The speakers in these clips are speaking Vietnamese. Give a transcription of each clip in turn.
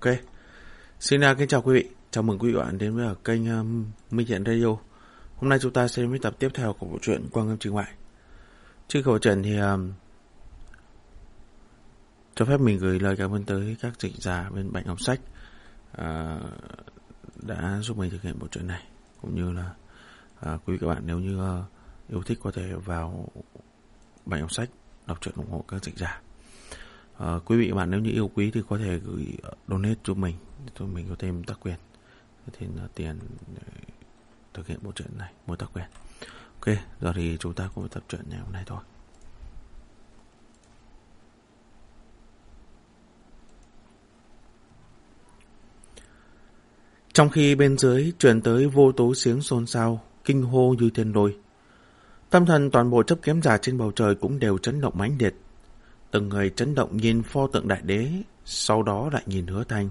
Ok. Xin uh, kính chào quý vị. Chào mừng quý vị bạn đến với kênh uh, Minh Hiện Radio. Hôm nay chúng ta sẽ đến tập tiếp theo của bộ truyện Quang Âm Trình Ngoại. Trước khẩu trần thì um, cho phép mình gửi lời cảm ơn tới các dịch giả bên Bạch Ngọc Sách uh, đã giúp mình thực hiện bộ truyện này. Cũng như là uh, quý vị các bạn nếu như uh, yêu thích có thể vào Bạch Ngọc Sách đọc truyện ủng hộ các dịch giả. À, quý vị bạn nếu như yêu quý thì có thể gửi ờ, donate cho mình cho mình có thêm tác quyền. Thêm tiền để thực hiện bộ truyện này mua tác quyền. Ok giờ thì chúng ta cùng tập truyện ngày hôm nay thôi. Trong khi bên dưới truyền tới vô tố tiếng xôn xao kinh hô như thiên lôi tâm thần toàn bộ chấp kiếm giả trên bầu trời cũng đều chấn động mãnh liệt. Từng người chấn động nhìn pho tượng đại đế, sau đó lại nhìn hứa thanh.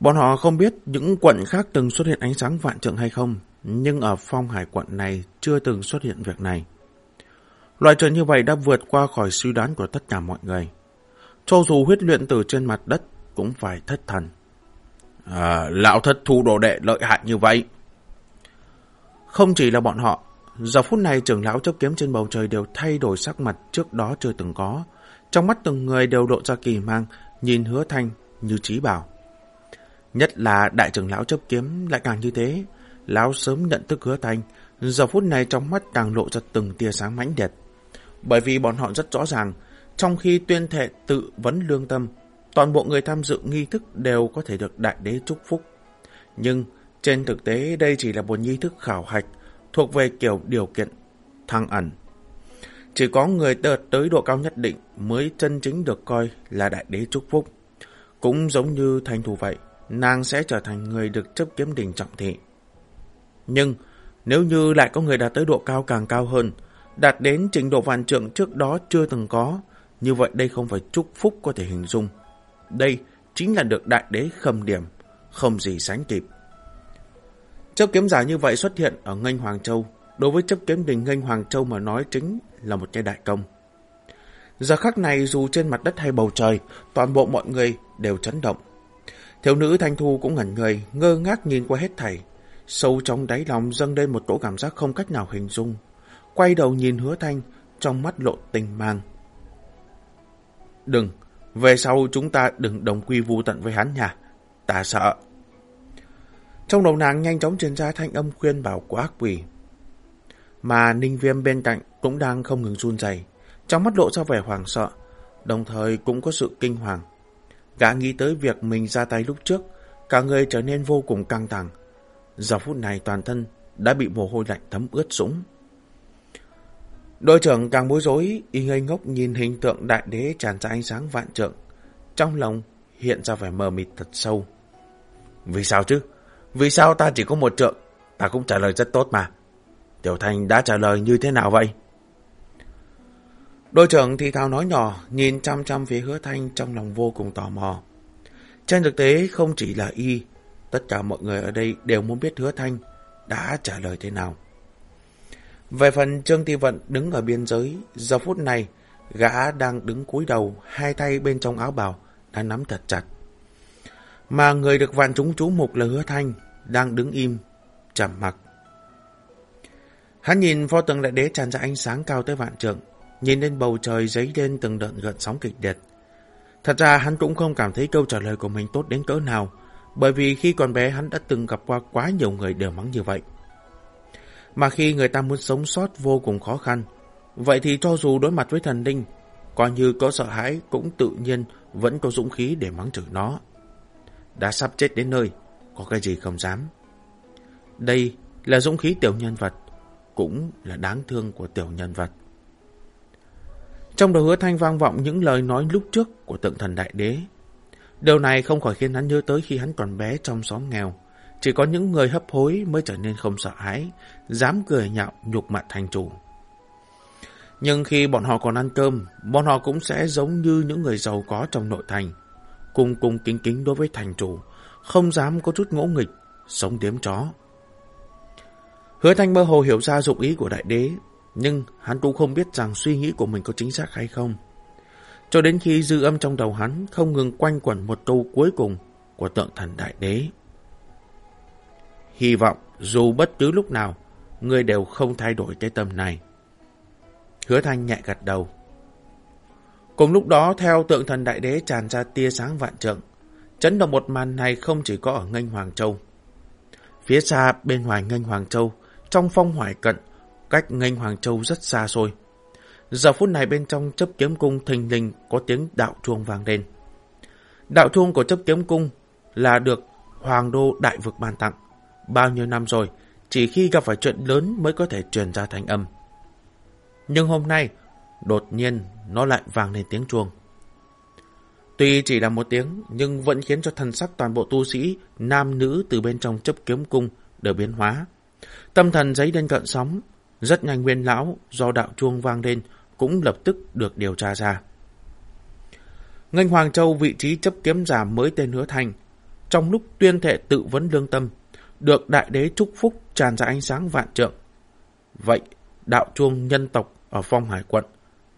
Bọn họ không biết những quận khác từng xuất hiện ánh sáng vạn trượng hay không, nhưng ở phong hải quận này chưa từng xuất hiện việc này. Loại chuyện như vậy đã vượt qua khỏi suy đoán của tất cả mọi người. Cho dù huyết luyện từ trên mặt đất cũng phải thất thần. À, lão thất thu đồ đệ lợi hại như vậy. Không chỉ là bọn họ, Giờ phút này trưởng lão chấp kiếm trên bầu trời đều thay đổi sắc mặt trước đó chưa từng có. Trong mắt từng người đều độ ra kỳ mang, nhìn hứa thanh như trí bảo. Nhất là đại trưởng lão chấp kiếm lại càng như thế. Lão sớm nhận thức hứa thanh, giờ phút này trong mắt càng lộ ra từng tia sáng mãnh liệt. Bởi vì bọn họ rất rõ ràng, trong khi tuyên thệ tự vấn lương tâm, toàn bộ người tham dự nghi thức đều có thể được đại đế chúc phúc. Nhưng trên thực tế đây chỉ là một nghi thức khảo hạch, thuộc về kiểu điều kiện thăng ẩn. Chỉ có người đạt tới độ cao nhất định mới chân chính được coi là đại đế chúc phúc. Cũng giống như thành thủ vậy, nàng sẽ trở thành người được chấp kiếm đỉnh trọng thị. Nhưng, nếu như lại có người đạt tới độ cao càng cao hơn, đạt đến trình độ vạn trượng trước đó chưa từng có, như vậy đây không phải chúc phúc có thể hình dung. Đây chính là được đại đế khâm điểm, không gì sánh kịp. Chấp kiếm giả như vậy xuất hiện ở Ngân Hoàng Châu. Đối với chấp kiếm đình Ngân Hoàng Châu mà nói chính là một cái đại công. Giờ khắc này dù trên mặt đất hay bầu trời, toàn bộ mọi người đều chấn động. Thiếu nữ Thanh Thu cũng ngẩn người, ngơ ngác nhìn qua hết thảy. Sâu trong đáy lòng dâng lên một tổ cảm giác không cách nào hình dung. Quay đầu nhìn hứa thanh, trong mắt lộ tình mang. Đừng, về sau chúng ta đừng đồng quy vu tận với hắn nhà Ta sợ. Trong đầu nàng nhanh chóng truyền ra thanh âm khuyên bảo của ác quỷ. Mà ninh viêm bên cạnh cũng đang không ngừng run rẩy trong mắt lộ ra vẻ hoảng sợ, đồng thời cũng có sự kinh hoàng. Gã nghĩ tới việc mình ra tay lúc trước, cả người trở nên vô cùng căng thẳng. Giờ phút này toàn thân đã bị mồ hôi lạnh thấm ướt sũng. Đội trưởng càng bối rối, y ngây ngốc nhìn hình tượng đại đế tràn ra ánh sáng vạn trượng. Trong lòng hiện ra vẻ mờ mịt thật sâu. Vì sao chứ? Vì sao ta chỉ có một trượng? Ta cũng trả lời rất tốt mà. Tiểu Thanh đã trả lời như thế nào vậy? Đội trưởng thì thào nói nhỏ, nhìn chăm chăm phía hứa thanh trong lòng vô cùng tò mò. Trên thực tế không chỉ là y, tất cả mọi người ở đây đều muốn biết hứa thanh đã trả lời thế nào. Về phần Trương Ti Vận đứng ở biên giới, giờ phút này, gã đang đứng cúi đầu, hai tay bên trong áo bào, đã nắm thật chặt. Mà người được vạn chúng chú mục là hứa thanh, đang đứng im, trầm mặc. Hắn nhìn pho tượng đại đế tràn ra ánh sáng cao tới vạn trượng, nhìn lên bầu trời giấy lên từng đợt gợn sóng kịch liệt. Thật ra hắn cũng không cảm thấy câu trả lời của mình tốt đến cỡ nào, bởi vì khi còn bé hắn đã từng gặp qua quá nhiều người đều mắng như vậy. Mà khi người ta muốn sống sót vô cùng khó khăn, vậy thì cho dù đối mặt với thần linh, coi như có sợ hãi cũng tự nhiên vẫn có dũng khí để mắng chửi nó. Đã sắp chết đến nơi, có cái gì không dám. Đây là dũng khí tiểu nhân vật, cũng là đáng thương của tiểu nhân vật. Trong đầu hứa thanh vang vọng những lời nói lúc trước của tượng thần đại đế. Điều này không khỏi khiến hắn nhớ tới khi hắn còn bé trong xóm nghèo. Chỉ có những người hấp hối mới trở nên không sợ hãi, dám cười nhạo nhục mặt thành chủ. Nhưng khi bọn họ còn ăn cơm, bọn họ cũng sẽ giống như những người giàu có trong nội thành. Cung cung kính kính đối với thành chủ, không dám có chút ngỗ nghịch, sống điếm chó. Hứa thanh mơ hồ hiểu ra dụng ý của đại đế, nhưng hắn cũng không biết rằng suy nghĩ của mình có chính xác hay không. cho đến khi dư âm trong đầu hắn không ngừng quanh quẩn một câu cuối cùng của tượng thần đại đế. Hy vọng dù bất cứ lúc nào, người đều không thay đổi cái tâm này. Hứa thanh nhẹ gật đầu. Cùng lúc đó, theo tượng thần đại đế tràn ra tia sáng vạn trượng, chấn động một màn này không chỉ có ở ngành Hoàng Châu. Phía xa bên ngoài ngành Hoàng Châu, trong phong hoài cận, cách ngành Hoàng Châu rất xa xôi. Giờ phút này bên trong chấp kiếm cung thình lình có tiếng đạo chuông vang lên. Đạo chuông của chấp kiếm cung là được Hoàng đô đại vực ban tặng. Bao nhiêu năm rồi, chỉ khi gặp phải chuyện lớn mới có thể truyền ra thành âm. Nhưng hôm nay, đột nhiên nó lại vang lên tiếng chuông. Tuy chỉ là một tiếng, nhưng vẫn khiến cho thần sắc toàn bộ tu sĩ, nam nữ từ bên trong chấp kiếm cung đều biến hóa. Tâm thần giấy lên cận sóng, rất nhanh nguyên lão do đạo chuông vang lên cũng lập tức được điều tra ra. Ngành Hoàng Châu vị trí chấp kiếm giả mới tên hứa thành, trong lúc tuyên thệ tự vấn lương tâm, được đại đế chúc phúc tràn ra ánh sáng vạn trượng. Vậy, đạo chuông nhân tộc ở phong hải quận,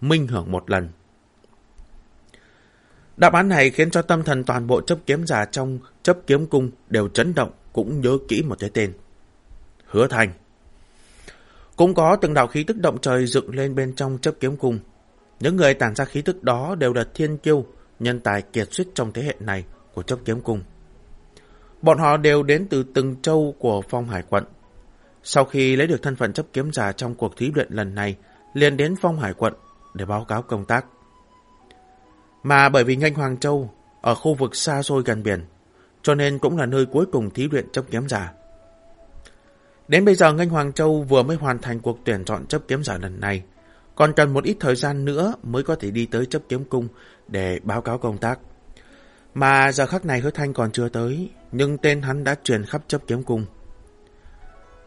minh hưởng một lần. Đáp án này khiến cho tâm thần toàn bộ chấp kiếm giả trong chấp kiếm cung đều chấn động, cũng nhớ kỹ một cái tên. Hứa thành. Cũng có từng đạo khí tức động trời dựng lên bên trong chấp kiếm cung. Những người tản ra khí tức đó đều là thiên kiêu, nhân tài kiệt xuất trong thế hệ này của chấp kiếm cung. Bọn họ đều đến từ từng châu của phong hải quận. Sau khi lấy được thân phận chấp kiếm giả trong cuộc thí luyện lần này, liền đến phong hải quận để báo cáo công tác. Mà bởi vì ngành Hoàng Châu ở khu vực xa xôi gần biển, cho nên cũng là nơi cuối cùng thí luyện chấp kiếm giả. Đến bây giờ ngành Hoàng Châu vừa mới hoàn thành cuộc tuyển chọn chấp kiếm giả lần này, còn cần một ít thời gian nữa mới có thể đi tới chấp kiếm cung để báo cáo công tác. Mà giờ khắc này hứa thanh còn chưa tới, nhưng tên hắn đã truyền khắp chấp kiếm cung.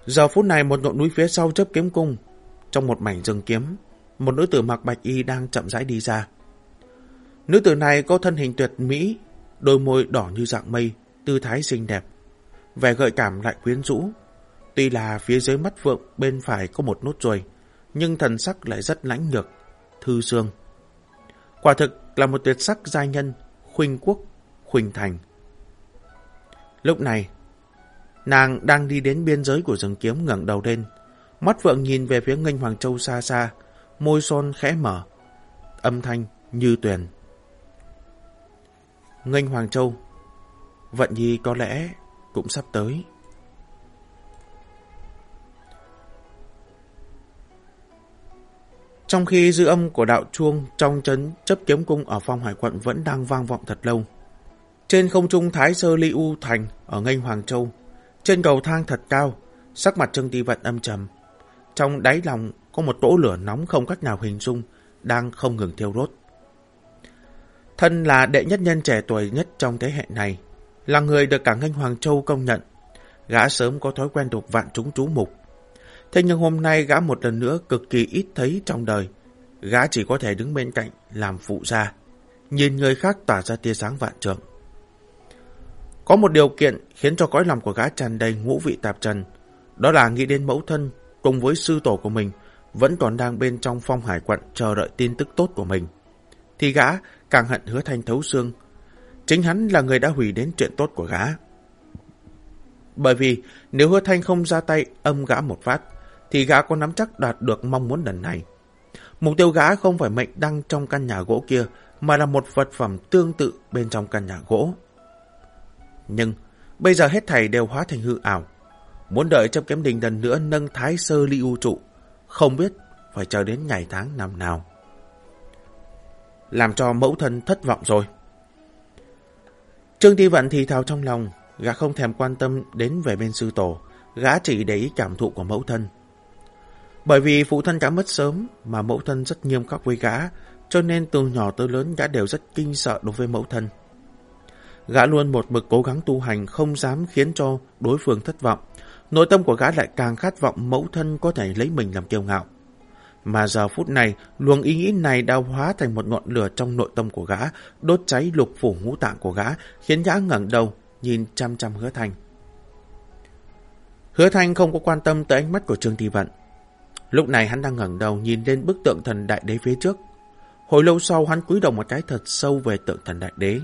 Giờ phút này một ngọn núi phía sau chấp kiếm cung, trong một mảnh rừng kiếm, một nữ tử mặc bạch y đang chậm rãi đi ra. Nữ tử này có thân hình tuyệt mỹ, đôi môi đỏ như dạng mây, tư thái xinh đẹp, vẻ gợi cảm lại quyến rũ. Tuy là phía dưới mắt vượng bên phải có một nốt ruồi, nhưng thần sắc lại rất lãnh nhược, thư xương. Quả thực là một tuyệt sắc giai nhân, khuynh quốc, khuynh thành. Lúc này, nàng đang đi đến biên giới của rừng kiếm ngẩng đầu lên, mắt vượng nhìn về phía ngân Hoàng Châu xa xa, môi son khẽ mở, âm thanh như tuyền. Nghênh Hoàng Châu, Vận Nhi có lẽ cũng sắp tới. Trong khi dư âm của đạo chuông trong chấn chấp kiếm cung ở phong hải quận vẫn đang vang vọng thật lâu. Trên không trung Thái Sơ Ly U Thành ở nghênh Hoàng Châu, trên cầu thang thật cao, sắc mặt Trương Ti Vận âm trầm. Trong đáy lòng có một tổ lửa nóng không cách nào hình dung, đang không ngừng thiêu rốt. Thân là đệ nhất nhân trẻ tuổi nhất trong thế hệ này, là người được cả ngành Hoàng Châu công nhận. Gã sớm có thói quen đục vạn chúng chú mục. Thế nhưng hôm nay gã một lần nữa cực kỳ ít thấy trong đời. Gã chỉ có thể đứng bên cạnh làm phụ gia, nhìn người khác tỏa ra tia sáng vạn trượng. Có một điều kiện khiến cho cõi lòng của gã tràn đầy ngũ vị tạp trần, đó là nghĩ đến mẫu thân cùng với sư tổ của mình vẫn còn đang bên trong phong hải quận chờ đợi tin tức tốt của mình. Thì gã càng hận hứa thanh thấu xương. Chính hắn là người đã hủy đến chuyện tốt của gã. Bởi vì nếu hứa thanh không ra tay âm gã một phát, thì gã có nắm chắc đạt được mong muốn lần này. Mục tiêu gã không phải mệnh đăng trong căn nhà gỗ kia, mà là một vật phẩm tương tự bên trong căn nhà gỗ. Nhưng, bây giờ hết thảy đều hóa thành hư ảo. Muốn đợi trong kiếm đình lần nữa nâng thái sơ ly u trụ, không biết phải chờ đến ngày tháng năm nào làm cho mẫu thân thất vọng rồi. Trương Ti Vận thì thào trong lòng, gã không thèm quan tâm đến về bên sư tổ, gã chỉ để ý cảm thụ của mẫu thân. Bởi vì phụ thân gã mất sớm mà mẫu thân rất nghiêm khắc với gã, cho nên từ nhỏ tới lớn gã đều rất kinh sợ đối với mẫu thân. Gã luôn một mực cố gắng tu hành không dám khiến cho đối phương thất vọng. Nội tâm của gã lại càng khát vọng mẫu thân có thể lấy mình làm kiêu ngạo. Mà giờ phút này, luồng ý nghĩ này đã hóa thành một ngọn lửa trong nội tâm của gã, đốt cháy lục phủ ngũ tạng của gã, khiến gã ngẩng đầu, nhìn chăm chăm hứa thanh. Hứa thanh không có quan tâm tới ánh mắt của Trương Thị Vận. Lúc này hắn đang ngẩng đầu nhìn lên bức tượng thần đại đế phía trước. Hồi lâu sau hắn cúi đầu một cái thật sâu về tượng thần đại đế.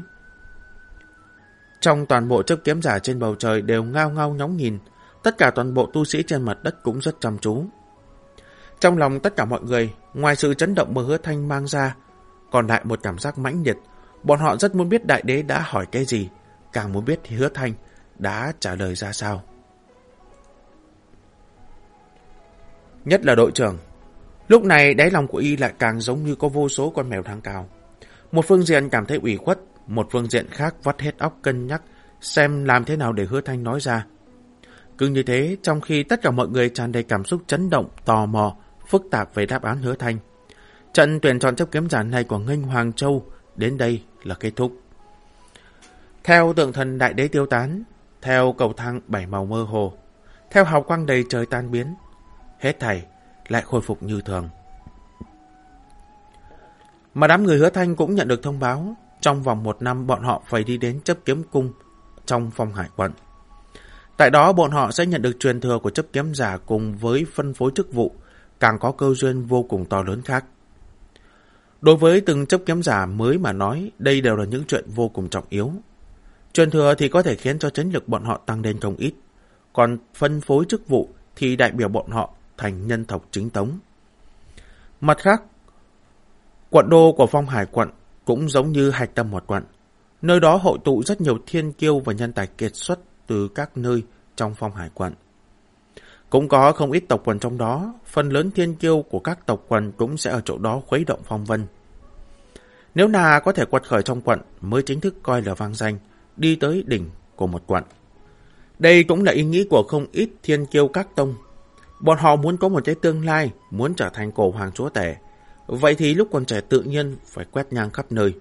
Trong toàn bộ chấp kiếm giả trên bầu trời đều ngao ngao nhóng nhìn, tất cả toàn bộ tu sĩ trên mặt đất cũng rất chăm chú. Trong lòng tất cả mọi người, ngoài sự chấn động mà hứa thanh mang ra, còn lại một cảm giác mãnh liệt. Bọn họ rất muốn biết đại đế đã hỏi cái gì, càng muốn biết thì hứa thanh đã trả lời ra sao. Nhất là đội trưởng. Lúc này đáy lòng của y lại càng giống như có vô số con mèo thang cao. Một phương diện cảm thấy ủy khuất, một phương diện khác vắt hết óc cân nhắc xem làm thế nào để hứa thanh nói ra. Cứ như thế, trong khi tất cả mọi người tràn đầy cảm xúc chấn động, tò mò, phức tạp về đáp án hứa thanh, trận tuyển chọn chấp kiếm giả này của Nghênh Hoàng Châu đến đây là kết thúc. Theo tượng thần đại đế tiêu tán, theo cầu thang bảy màu mơ hồ, theo hào quang đầy trời tan biến, hết thảy lại khôi phục như thường. Mà đám người hứa thanh cũng nhận được thông báo, trong vòng một năm bọn họ phải đi đến chấp kiếm cung trong phong hải quận. Tại đó bọn họ sẽ nhận được truyền thừa của chấp kiếm giả cùng với phân phối chức vụ, càng có cơ duyên vô cùng to lớn khác. Đối với từng chấp kiếm giả mới mà nói, đây đều là những chuyện vô cùng trọng yếu. Truyền thừa thì có thể khiến cho chiến lực bọn họ tăng lên không ít, còn phân phối chức vụ thì đại biểu bọn họ thành nhân tộc chính tống. Mặt khác, quận đô của phong hải quận cũng giống như hạch tâm một quận. Nơi đó hội tụ rất nhiều thiên kiêu và nhân tài kiệt xuất từ các nơi trong phong hải quận. Cũng có không ít tộc quần trong đó, phần lớn thiên kiêu của các tộc quần cũng sẽ ở chỗ đó khuấy động phong vân. Nếu nào có thể quật khởi trong quận mới chính thức coi là vang danh, đi tới đỉnh của một quận. Đây cũng là ý nghĩ của không ít thiên kiêu các tông. Bọn họ muốn có một cái tương lai, muốn trở thành cổ hoàng chúa tể. Vậy thì lúc còn trẻ tự nhiên phải quét nhang khắp nơi.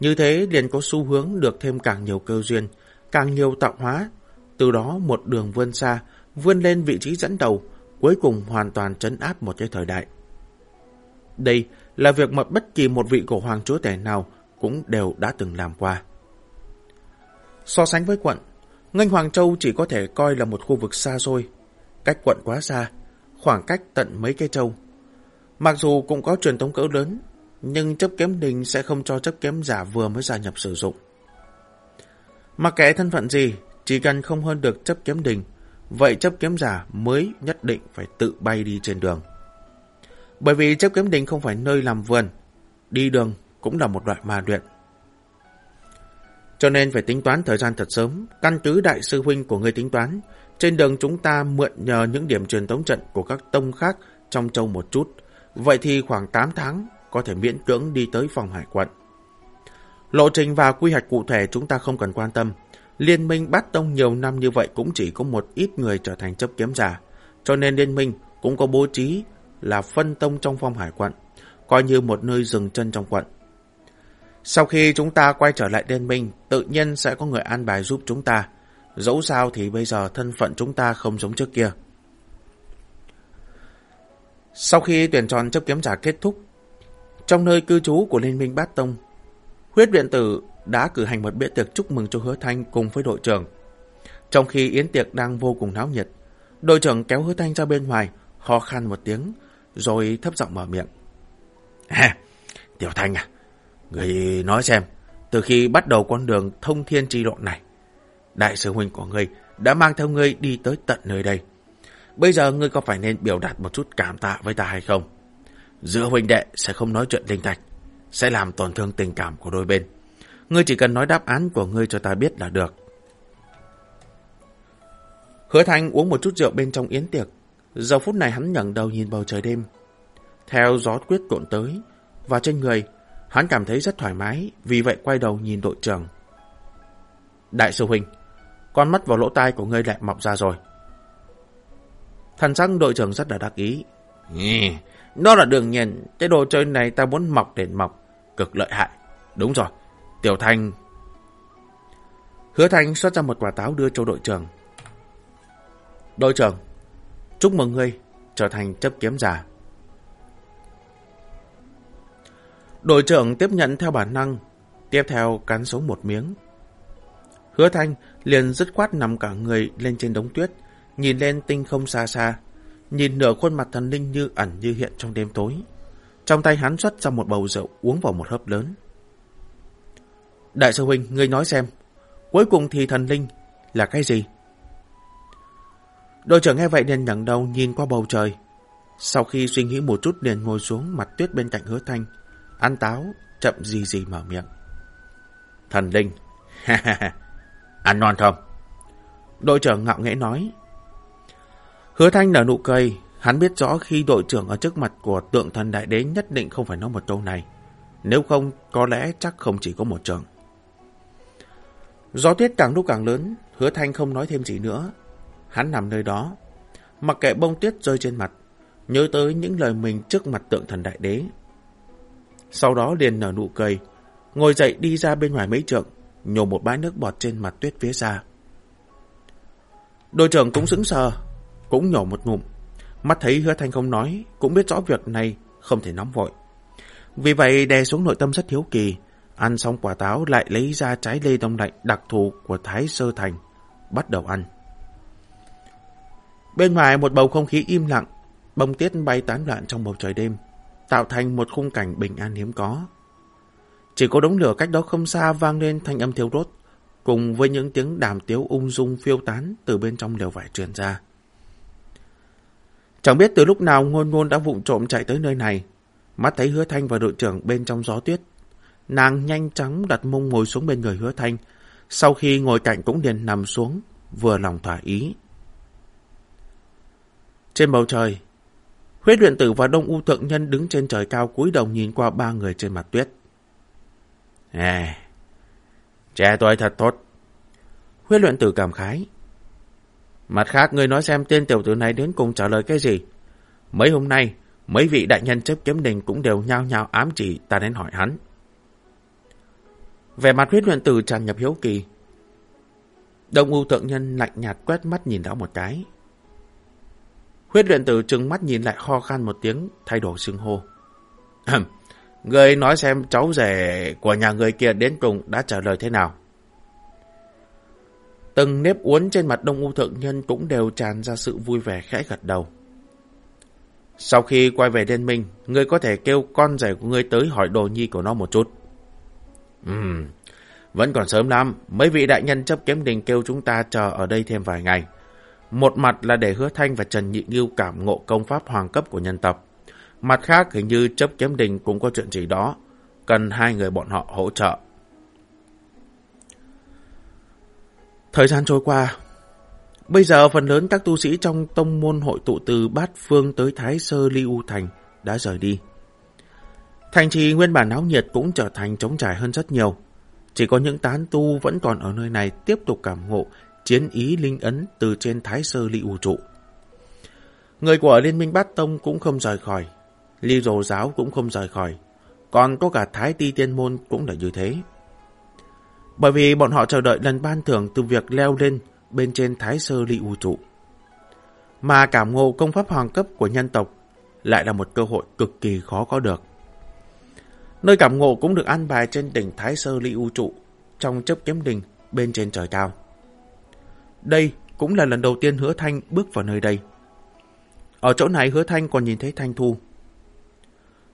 Như thế liền có xu hướng được thêm càng nhiều cơ duyên, càng nhiều tạo hóa. Từ đó một đường vươn xa, vươn lên vị trí dẫn đầu, cuối cùng hoàn toàn chấn áp một cái thời đại. Đây là việc mà bất kỳ một vị cổ hoàng chúa tể nào cũng đều đã từng làm qua. So sánh với quận, Ngân Hoàng Châu chỉ có thể coi là một khu vực xa xôi, cách quận quá xa, khoảng cách tận mấy cây châu. Mặc dù cũng có truyền thống cỡ lớn, nhưng chấp kiếm đình sẽ không cho chấp kiếm giả vừa mới gia nhập sử dụng. Mà kẻ thân phận gì, chỉ cần không hơn được chấp kiếm đình, vậy chấp kiếm giả mới nhất định phải tự bay đi trên đường. Bởi vì chấp kiếm đình không phải nơi làm vườn, đi đường cũng là một loại ma luyện. Cho nên phải tính toán thời gian thật sớm, căn cứ đại sư huynh của người tính toán. Trên đường chúng ta mượn nhờ những điểm truyền tống trận của các tông khác trong châu một chút. Vậy thì khoảng 8 tháng có thể miễn cưỡng đi tới phòng hải quận. Lộ trình và quy hoạch cụ thể chúng ta không cần quan tâm. Liên minh bắt tông nhiều năm như vậy cũng chỉ có một ít người trở thành chấp kiếm giả. Cho nên liên minh cũng có bố trí là phân tông trong phong hải quận, coi như một nơi dừng chân trong quận. Sau khi chúng ta quay trở lại liên minh, tự nhiên sẽ có người an bài giúp chúng ta. Dẫu sao thì bây giờ thân phận chúng ta không giống trước kia. Sau khi tuyển chọn chấp kiếm giả kết thúc, trong nơi cư trú của Liên minh Bát Tông, huyết viện tử đã cử hành một bữa tiệc chúc mừng cho hứa thanh cùng với đội trưởng. Trong khi yến tiệc đang vô cùng náo nhiệt, đội trưởng kéo hứa thanh ra bên ngoài, ho khan một tiếng, rồi thấp giọng mở miệng. À, Tiểu Thanh à, người nói xem, từ khi bắt đầu con đường thông thiên tri lộ này, đại sư huynh của ngươi đã mang theo ngươi đi tới tận nơi đây. Bây giờ ngươi có phải nên biểu đạt một chút cảm tạ với ta hay không? Giữa huynh đệ sẽ không nói chuyện linh thạch, sẽ làm tổn thương tình cảm của đôi bên. Ngươi chỉ cần nói đáp án của ngươi cho ta biết là được. Hứa Thanh uống một chút rượu bên trong yến tiệc. Giờ phút này hắn ngẩng đầu nhìn bầu trời đêm. Theo gió quyết cuộn tới, và trên người, hắn cảm thấy rất thoải mái, vì vậy quay đầu nhìn đội trưởng. Đại sư huynh, con mắt vào lỗ tai của ngươi lại mọc ra rồi. Thần sắc đội trưởng rất là đắc ý. Đó là đương nhiên, cái đồ chơi này ta muốn mọc để mọc, cực lợi hại. Đúng rồi, Tiểu Thanh... Hứa Thanh xuất ra một quả táo đưa cho đội trưởng. Đội trưởng, chúc mừng ngươi trở thành chấp kiếm giả. Đội trưởng tiếp nhận theo bản năng, tiếp theo cắn xuống một miếng. Hứa Thanh liền dứt khoát nằm cả người lên trên đống tuyết, nhìn lên tinh không xa xa, nhìn nửa khuôn mặt thần linh như ẩn như hiện trong đêm tối. Trong tay hắn xuất ra một bầu rượu uống vào một hớp lớn. Đại sư huynh, ngươi nói xem, cuối cùng thì thần linh là cái gì? Đội trưởng nghe vậy nên ngẩng đầu nhìn qua bầu trời. Sau khi suy nghĩ một chút liền ngồi xuống mặt tuyết bên cạnh hứa thanh, ăn táo, chậm gì gì mở miệng. Thần linh, ha ha ha, ăn non không? Đội trưởng ngạo nghễ nói. Hứa thanh nở nụ cười, hắn biết rõ khi đội trưởng ở trước mặt của tượng thần đại đế nhất định không phải nói một câu này. Nếu không, có lẽ chắc không chỉ có một trường. Gió tuyết càng lúc càng lớn, hứa thanh không nói thêm gì nữa. Hắn nằm nơi đó, mặc kệ bông tuyết rơi trên mặt, nhớ tới những lời mình trước mặt tượng thần đại đế. Sau đó liền nở nụ cười, ngồi dậy đi ra bên ngoài mấy trượng, nhổ một bãi nước bọt trên mặt tuyết phía xa. Đội trưởng cũng sững sờ, cũng nhổ một ngụm. Mắt thấy hứa thanh không nói, cũng biết rõ việc này không thể nóng vội. Vì vậy đè xuống nội tâm rất thiếu kỳ, ăn xong quả táo lại lấy ra trái lê đông lạnh đặc thù của Thái Sơ Thành, bắt đầu ăn. Bên ngoài một bầu không khí im lặng, bông tiết bay tán loạn trong bầu trời đêm, tạo thành một khung cảnh bình an hiếm có. Chỉ có đống lửa cách đó không xa vang lên thanh âm thiếu rốt cùng với những tiếng đàm tiếu ung dung phiêu tán từ bên trong lều vải truyền ra. Chẳng biết từ lúc nào ngôn ngôn đã vụng trộm chạy tới nơi này, mắt thấy hứa thanh và đội trưởng bên trong gió tuyết. Nàng nhanh chóng đặt mông ngồi xuống bên người hứa thanh, sau khi ngồi cạnh cũng liền nằm xuống, vừa lòng thỏa ý. Trên bầu trời, huyết luyện tử và đông u thượng nhân đứng trên trời cao cúi đầu nhìn qua ba người trên mặt tuyết. À, trẻ tuổi thật tốt. Huyết luyện tử cảm khái. Mặt khác, người nói xem tên tiểu tử này đến cùng trả lời cái gì. Mấy hôm nay, mấy vị đại nhân chấp kiếm đình cũng đều nhao nhao ám chỉ ta đến hỏi hắn. Về mặt huyết luyện tử tràn nhập hiếu kỳ. Đông U thượng nhân lạnh nhạt quét mắt nhìn đó một cái. Huyết luyện tử trừng mắt nhìn lại ho khan một tiếng, thay đổi xưng hô. người nói xem cháu rể của nhà người kia đến cùng đã trả lời thế nào. Từng nếp uốn trên mặt đông u thượng nhân cũng đều tràn ra sự vui vẻ khẽ gật đầu. Sau khi quay về Liên Minh, ngươi có thể kêu con rể của ngươi tới hỏi đồ nhi của nó một chút. Ừm, vẫn còn sớm lắm, mấy vị đại nhân chấp kiếm đình kêu chúng ta chờ ở đây thêm vài ngày. Một mặt là để hứa thanh và Trần Nhị Ngưu cảm ngộ công pháp hoàng cấp của nhân tập Mặt khác hình như chấp kiếm đình cũng có chuyện gì đó, cần hai người bọn họ hỗ trợ. Thời gian trôi qua, bây giờ phần lớn các tu sĩ trong tông môn hội tụ từ Bát Phương tới Thái Sơ Ly U Thành đã rời đi. Thành trì nguyên bản náo nhiệt cũng trở thành trống trải hơn rất nhiều. Chỉ có những tán tu vẫn còn ở nơi này tiếp tục cảm ngộ chiến ý linh ấn từ trên Thái Sơ Ly U Trụ. Người của Liên minh Bát Tông cũng không rời khỏi, Ly Rồ Giáo cũng không rời khỏi, còn có cả Thái Ti Tiên Môn cũng là như thế. Bởi vì bọn họ chờ đợi lần ban thưởng từ việc leo lên bên trên Thái Sơ Ly U Trụ. Mà cảm ngộ công pháp hoàng cấp của nhân tộc lại là một cơ hội cực kỳ khó có được. Nơi cảm ngộ cũng được an bài trên đỉnh Thái Sơ Ly U Trụ, trong chấp kiếm đình bên trên trời cao. Đây cũng là lần đầu tiên Hứa Thanh bước vào nơi đây. Ở chỗ này Hứa Thanh còn nhìn thấy Thanh Thu.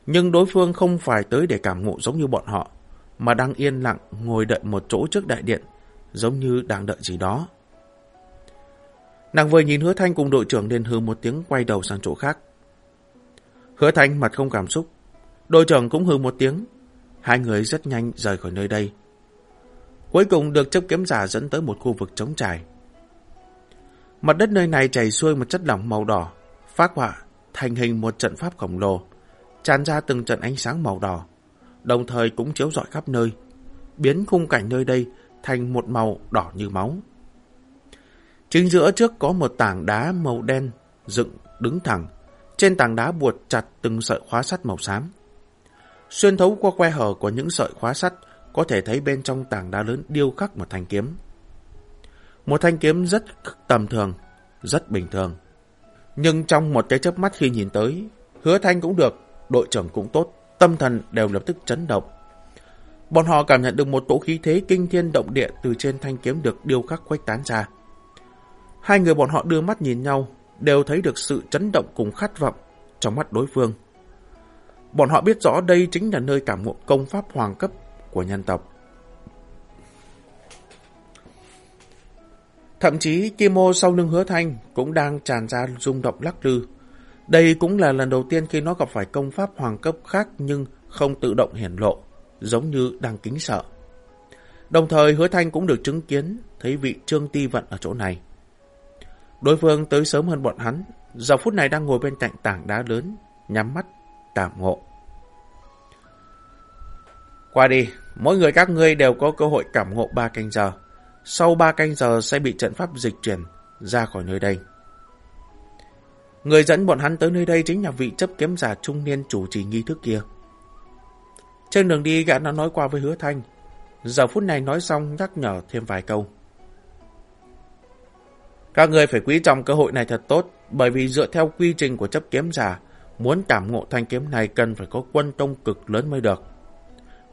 Nhưng đối phương không phải tới để cảm ngộ giống như bọn họ, mà đang yên lặng ngồi đợi một chỗ trước đại điện, giống như đang đợi gì đó. Nàng vừa nhìn hứa thanh cùng đội trưởng nên hư một tiếng quay đầu sang chỗ khác. Hứa thanh mặt không cảm xúc, đội trưởng cũng hư một tiếng. Hai người rất nhanh rời khỏi nơi đây. Cuối cùng được chấp kiếm giả dẫn tới một khu vực trống trải. Mặt đất nơi này chảy xuôi một chất lỏng màu đỏ, phát họa thành hình một trận pháp khổng lồ, tràn ra từng trận ánh sáng màu đỏ đồng thời cũng chiếu rọi khắp nơi, biến khung cảnh nơi đây thành một màu đỏ như máu. Chính giữa trước có một tảng đá màu đen dựng đứng thẳng, trên tảng đá buộc chặt từng sợi khóa sắt màu xám. Xuyên thấu qua que hở của những sợi khóa sắt, có thể thấy bên trong tảng đá lớn điêu khắc một thanh kiếm. Một thanh kiếm rất tầm thường, rất bình thường. Nhưng trong một cái chớp mắt khi nhìn tới, hứa thanh cũng được, đội trưởng cũng tốt, tâm thần đều lập tức chấn động. Bọn họ cảm nhận được một tổ khí thế kinh thiên động địa từ trên thanh kiếm được điêu khắc quách tán ra. Hai người bọn họ đưa mắt nhìn nhau, đều thấy được sự chấn động cùng khát vọng trong mắt đối phương. Bọn họ biết rõ đây chính là nơi cảm ngộ công pháp hoàng cấp của nhân tộc. Thậm chí kim mô sau lưng hứa thanh cũng đang tràn ra rung động lắc lư. Đây cũng là lần đầu tiên khi nó gặp phải công pháp hoàng cấp khác nhưng không tự động hiển lộ, giống như đang kính sợ. Đồng thời hứa thanh cũng được chứng kiến thấy vị trương ti vận ở chỗ này. Đối phương tới sớm hơn bọn hắn, giờ phút này đang ngồi bên cạnh tảng đá lớn, nhắm mắt, tạm ngộ. Qua đi, mỗi người các ngươi đều có cơ hội cảm ngộ ba canh giờ. Sau ba canh giờ sẽ bị trận pháp dịch chuyển ra khỏi nơi đây. Người dẫn bọn hắn tới nơi đây chính là vị chấp kiếm giả trung niên chủ trì nghi thức kia. Trên đường đi gã nó nói qua với hứa thanh. Giờ phút này nói xong nhắc nhở thêm vài câu. Các người phải quý trọng cơ hội này thật tốt, bởi vì dựa theo quy trình của chấp kiếm giả, muốn cảm ngộ thanh kiếm này cần phải có quân công cực lớn mới được.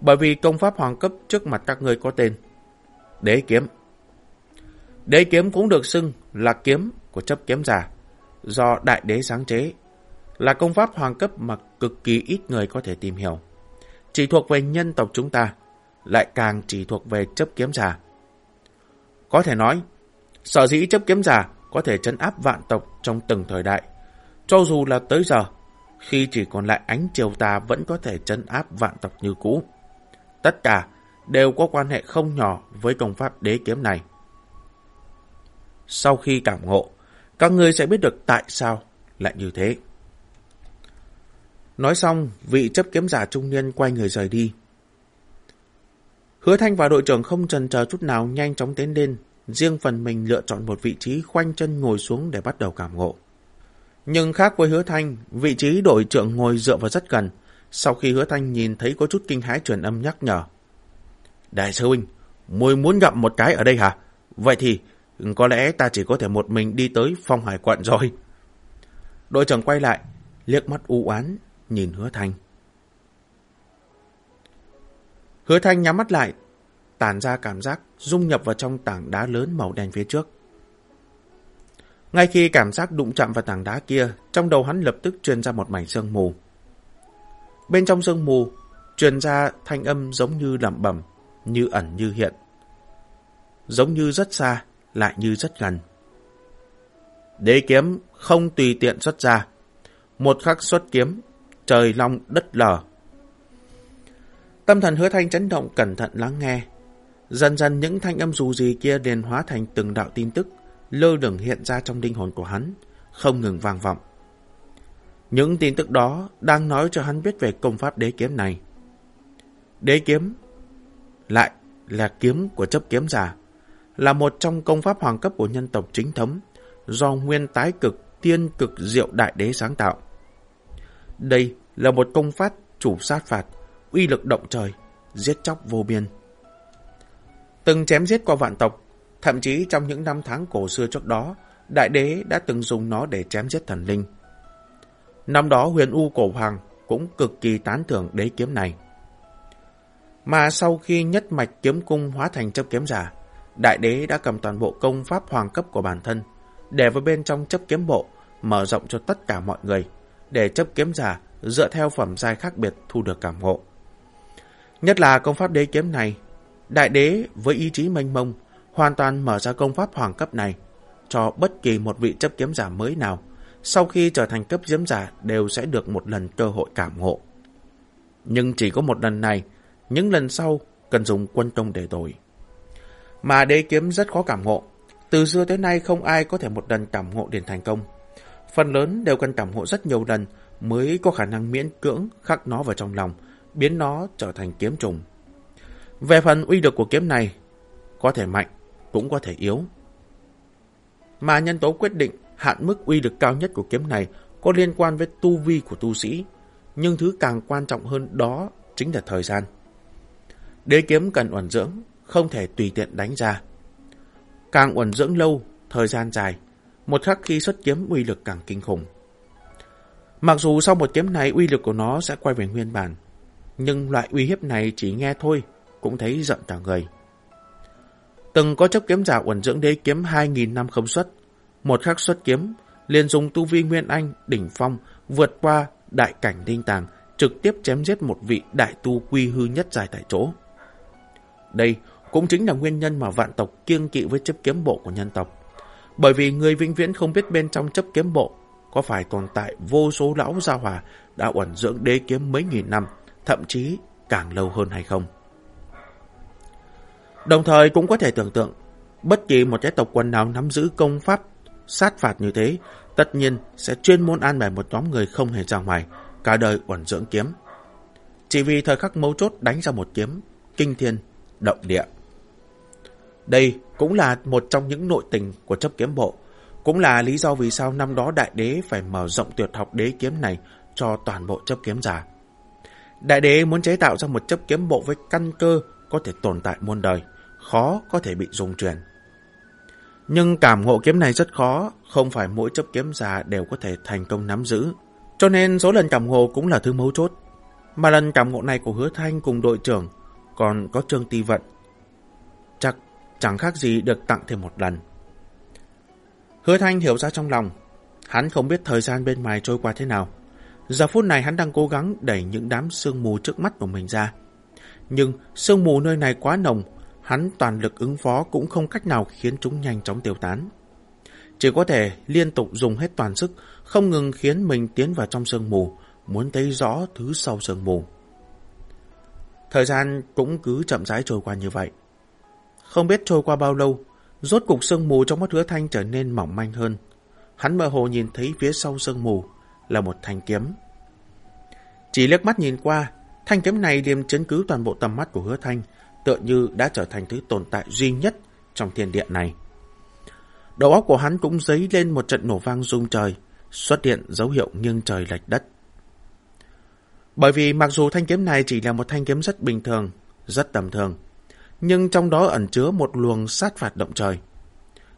Bởi vì công pháp hoàng cấp trước mặt các người có tên. Đế kiếm. Đế kiếm cũng được xưng là kiếm của chấp kiếm giả, do đại đế sáng chế. Là công pháp hoàng cấp mà cực kỳ ít người có thể tìm hiểu. Chỉ thuộc về nhân tộc chúng ta, lại càng chỉ thuộc về chấp kiếm giả. Có thể nói, sở dĩ chấp kiếm giả có thể chấn áp vạn tộc trong từng thời đại. Cho dù là tới giờ, khi chỉ còn lại ánh chiều tà vẫn có thể chấn áp vạn tộc như cũ. Tất cả đều có quan hệ không nhỏ với công pháp đế kiếm này. Sau khi cảm ngộ, các ngươi sẽ biết được tại sao lại như thế. Nói xong, vị chấp kiếm giả trung niên quay người rời đi. Hứa Thanh và đội trưởng không trần chờ chút nào nhanh chóng tiến lên, riêng phần mình lựa chọn một vị trí khoanh chân ngồi xuống để bắt đầu cảm ngộ. Nhưng khác với hứa thanh, vị trí đội trưởng ngồi dựa vào rất gần. Sau khi hứa thanh nhìn thấy có chút kinh hãi truyền âm nhắc nhở. Đại sư huynh, muội muốn gặp một cái ở đây hả? Vậy thì, có lẽ ta chỉ có thể một mình đi tới phong hải quận rồi. Đội trưởng quay lại, liếc mắt u oán nhìn hứa thanh. Hứa thanh nhắm mắt lại, tản ra cảm giác dung nhập vào trong tảng đá lớn màu đen phía trước. Ngay khi cảm giác đụng chạm vào tảng đá kia, trong đầu hắn lập tức truyền ra một mảnh sương mù. Bên trong sương mù, truyền ra thanh âm giống như lẩm bẩm, như ẩn như hiện. Giống như rất xa, lại như rất gần. Đế kiếm không tùy tiện xuất ra. Một khắc xuất kiếm, trời long đất lở. Tâm thần hứa thanh chấn động cẩn thận lắng nghe. Dần dần những thanh âm dù gì kia liền hóa thành từng đạo tin tức, lơ lửng hiện ra trong linh hồn của hắn, không ngừng vang vọng. Những tin tức đó đang nói cho hắn biết về công pháp đế kiếm này. Đế kiếm lại là kiếm của chấp kiếm giả, là một trong công pháp hoàng cấp của nhân tộc chính thống, do nguyên tái cực tiên cực diệu đại đế sáng tạo. Đây là một công pháp chủ sát phạt, uy lực động trời, giết chóc vô biên. Từng chém giết qua vạn tộc, thậm chí trong những năm tháng cổ xưa trước đó, đại đế đã từng dùng nó để chém giết thần linh. Năm đó huyền U cổ hoàng cũng cực kỳ tán thưởng đế kiếm này. Mà sau khi nhất mạch kiếm cung hóa thành chấp kiếm giả, đại đế đã cầm toàn bộ công pháp hoàng cấp của bản thân, để vào bên trong chấp kiếm bộ, mở rộng cho tất cả mọi người, để chấp kiếm giả dựa theo phẩm giai khác biệt thu được cảm ngộ. Nhất là công pháp đế kiếm này, đại đế với ý chí mênh mông, hoàn toàn mở ra công pháp hoàng cấp này, cho bất kỳ một vị chấp kiếm giả mới nào, sau khi trở thành cấp kiếm giả đều sẽ được một lần cơ hội cảm ngộ. Nhưng chỉ có một lần này, những lần sau cần dùng quân công để đổi. Mà đế kiếm rất khó cảm ngộ. Từ xưa tới nay không ai có thể một lần cảm ngộ đến thành công. Phần lớn đều cần cảm ngộ rất nhiều lần mới có khả năng miễn cưỡng khắc nó vào trong lòng, biến nó trở thành kiếm trùng. Về phần uy lực của kiếm này, có thể mạnh, cũng có thể yếu. Mà nhân tố quyết định hạn mức uy lực cao nhất của kiếm này có liên quan với tu vi của tu sĩ, nhưng thứ càng quan trọng hơn đó chính là thời gian. Đế kiếm cần uẩn dưỡng, không thể tùy tiện đánh ra. Càng uẩn dưỡng lâu, thời gian dài, một khắc khi xuất kiếm uy lực càng kinh khủng. Mặc dù sau một kiếm này uy lực của nó sẽ quay về nguyên bản, nhưng loại uy hiếp này chỉ nghe thôi cũng thấy giận cả người. Từng có chấp kiếm giả uẩn dưỡng đế kiếm 2.000 năm không xuất, một khắc xuất kiếm, liền dùng tu vi Nguyên Anh, đỉnh phong, vượt qua đại cảnh đinh tàng, trực tiếp chém giết một vị đại tu quy hư nhất dài tại chỗ. Đây cũng chính là nguyên nhân mà vạn tộc kiêng kỵ với chấp kiếm bộ của nhân tộc. Bởi vì người vĩnh viễn không biết bên trong chấp kiếm bộ có phải tồn tại vô số lão gia hòa đã uẩn dưỡng đế kiếm mấy nghìn năm, thậm chí càng lâu hơn hay không. Đồng thời cũng có thể tưởng tượng, bất kỳ một cái tộc quần nào nắm giữ công pháp sát phạt như thế, tất nhiên sẽ chuyên môn an bài một nhóm người không hề ra ngoài, cả đời uẩn dưỡng kiếm. Chỉ vì thời khắc mấu chốt đánh ra một kiếm, kinh thiên, động địa. Đây cũng là một trong những nội tình của chấp kiếm bộ, cũng là lý do vì sao năm đó đại đế phải mở rộng tuyệt học đế kiếm này cho toàn bộ chấp kiếm giả. Đại đế muốn chế tạo ra một chấp kiếm bộ với căn cơ có thể tồn tại muôn đời, khó có thể bị dùng truyền. Nhưng cảm ngộ kiếm này rất khó, không phải mỗi chấp kiếm giả đều có thể thành công nắm giữ. Cho nên số lần cảm ngộ cũng là thứ mấu chốt. Mà lần cảm ngộ này của hứa thanh cùng đội trưởng còn có trương ti vận. Chẳng khác gì được tặng thêm một lần. Hứa thanh hiểu ra trong lòng, hắn không biết thời gian bên ngoài trôi qua thế nào. Giờ phút này hắn đang cố gắng đẩy những đám sương mù trước mắt của mình ra. Nhưng sương mù nơi này quá nồng, hắn toàn lực ứng phó cũng không cách nào khiến chúng nhanh chóng tiêu tán. Chỉ có thể liên tục dùng hết toàn sức, không ngừng khiến mình tiến vào trong sương mù, muốn thấy rõ thứ sau sương mù. Thời gian cũng cứ chậm rãi trôi qua như vậy. Không biết trôi qua bao lâu, rốt cục sương mù trong mắt hứa thanh trở nên mỏng manh hơn. Hắn mơ hồ nhìn thấy phía sau sương mù là một thanh kiếm. Chỉ liếc mắt nhìn qua, thanh kiếm này điềm chấn cứ toàn bộ tầm mắt của hứa thanh, tựa như đã trở thành thứ tồn tại duy nhất trong thiên địa này. Đầu óc của hắn cũng dấy lên một trận nổ vang rung trời, xuất hiện dấu hiệu nghiêng trời lệch đất. Bởi vì mặc dù thanh kiếm này chỉ là một thanh kiếm rất bình thường, rất tầm thường, nhưng trong đó ẩn chứa một luồng sát phạt động trời.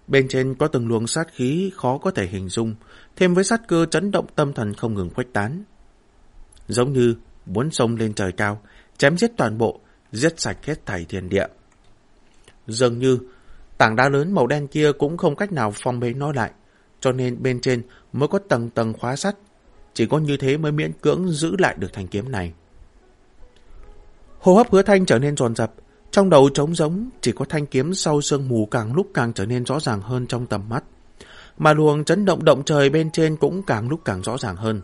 Bên trên có từng luồng sát khí khó có thể hình dung, thêm với sát cơ chấn động tâm thần không ngừng khuếch tán. Giống như muốn sông lên trời cao, chém giết toàn bộ, giết sạch hết thảy thiên địa. Dường như, tảng đá lớn màu đen kia cũng không cách nào phong bế nó lại, cho nên bên trên mới có tầng tầng khóa sắt. Chỉ có như thế mới miễn cưỡng giữ lại được thanh kiếm này. Hô hấp hứa thanh trở nên tròn dập, trong đầu trống rỗng chỉ có thanh kiếm sau sương mù càng lúc càng trở nên rõ ràng hơn trong tầm mắt. Mà luồng chấn động động trời bên trên cũng càng lúc càng rõ ràng hơn.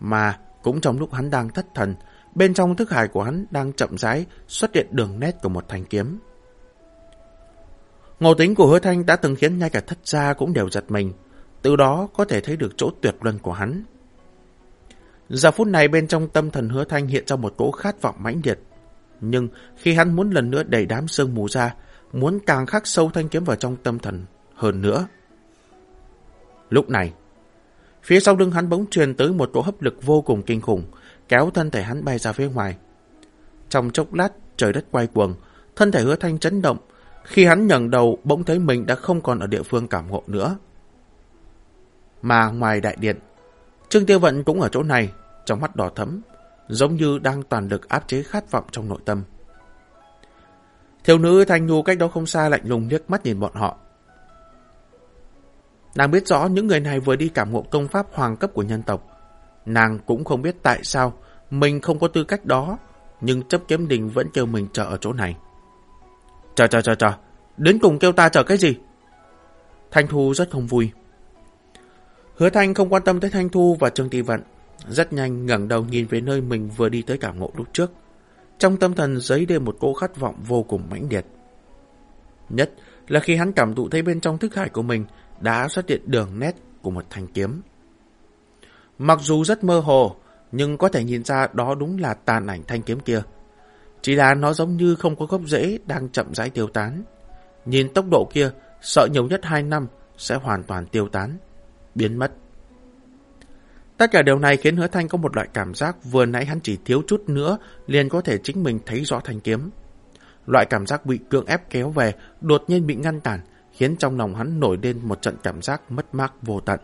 Mà cũng trong lúc hắn đang thất thần, bên trong thức hải của hắn đang chậm rãi xuất hiện đường nét của một thanh kiếm. Ngộ tính của hứa thanh đã từng khiến ngay cả thất gia cũng đều giật mình, từ đó có thể thấy được chỗ tuyệt luân của hắn. Giờ phút này bên trong tâm thần hứa thanh hiện ra một cỗ khát vọng mãnh liệt. Nhưng khi hắn muốn lần nữa đẩy đám sương mù ra, muốn càng khắc sâu thanh kiếm vào trong tâm thần hơn nữa. Lúc này, phía sau lưng hắn bỗng truyền tới một cỗ hấp lực vô cùng kinh khủng, kéo thân thể hắn bay ra phía ngoài. Trong chốc lát, trời đất quay cuồng, thân thể hứa thanh chấn động. Khi hắn nhận đầu, bỗng thấy mình đã không còn ở địa phương cảm ngộ nữa. Mà ngoài đại điện, Trương Tiêu Vận cũng ở chỗ này, trong mắt đỏ thấm, giống như đang toàn lực áp chế khát vọng trong nội tâm. Thiếu nữ Thanh Nhu cách đó không xa lạnh lùng liếc mắt nhìn bọn họ. Nàng biết rõ những người này vừa đi cảm ngộ công pháp hoàng cấp của nhân tộc. Nàng cũng không biết tại sao mình không có tư cách đó, nhưng chấp kiếm đình vẫn kêu mình chờ ở chỗ này. Chờ chờ chờ chờ, đến cùng kêu ta chờ cái gì? Thanh Thu rất không vui. Hứa Thanh không quan tâm tới Thanh Thu và Trương Tị Vận, rất nhanh ngẩng đầu nhìn về nơi mình vừa đi tới cảm ngộ lúc trước. Trong tâm thần giấy lên một cỗ khát vọng vô cùng mãnh liệt. Nhất là khi hắn cảm thụ thấy bên trong thức hải của mình đã xuất hiện đường nét của một thanh kiếm. Mặc dù rất mơ hồ, nhưng có thể nhìn ra đó đúng là tàn ảnh thanh kiếm kia. Chỉ là nó giống như không có gốc rễ đang chậm rãi tiêu tán. Nhìn tốc độ kia, sợ nhiều nhất 2 năm sẽ hoàn toàn tiêu tán, biến mất. Tất cả điều này khiến hứa thanh có một loại cảm giác vừa nãy hắn chỉ thiếu chút nữa liền có thể chính mình thấy rõ thanh kiếm. Loại cảm giác bị cưỡng ép kéo về, đột nhiên bị ngăn cản, khiến trong lòng hắn nổi lên một trận cảm giác mất mát vô tận.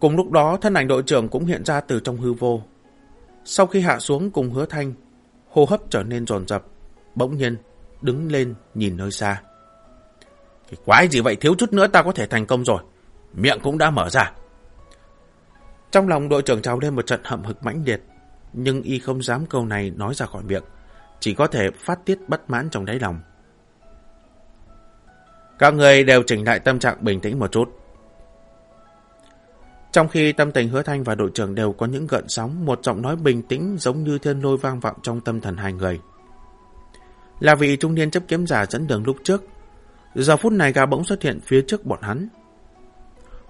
Cùng lúc đó, thân ảnh đội trưởng cũng hiện ra từ trong hư vô. Sau khi hạ xuống cùng hứa thanh, hô hấp trở nên dồn dập, bỗng nhiên đứng lên nhìn nơi xa. Cái quái gì vậy thiếu chút nữa ta có thể thành công rồi. Miệng cũng đã mở ra. Trong lòng đội trưởng trào lên một trận hậm hực mãnh liệt, nhưng y không dám câu này nói ra khỏi miệng, chỉ có thể phát tiết bất mãn trong đáy lòng. Các người đều chỉnh lại tâm trạng bình tĩnh một chút. Trong khi tâm tình hứa thanh và đội trưởng đều có những gợn sóng, một giọng nói bình tĩnh giống như thiên lôi vang vọng trong tâm thần hai người. Là vị trung niên chấp kiếm giả dẫn đường lúc trước. Giờ phút này gã bỗng xuất hiện phía trước bọn hắn.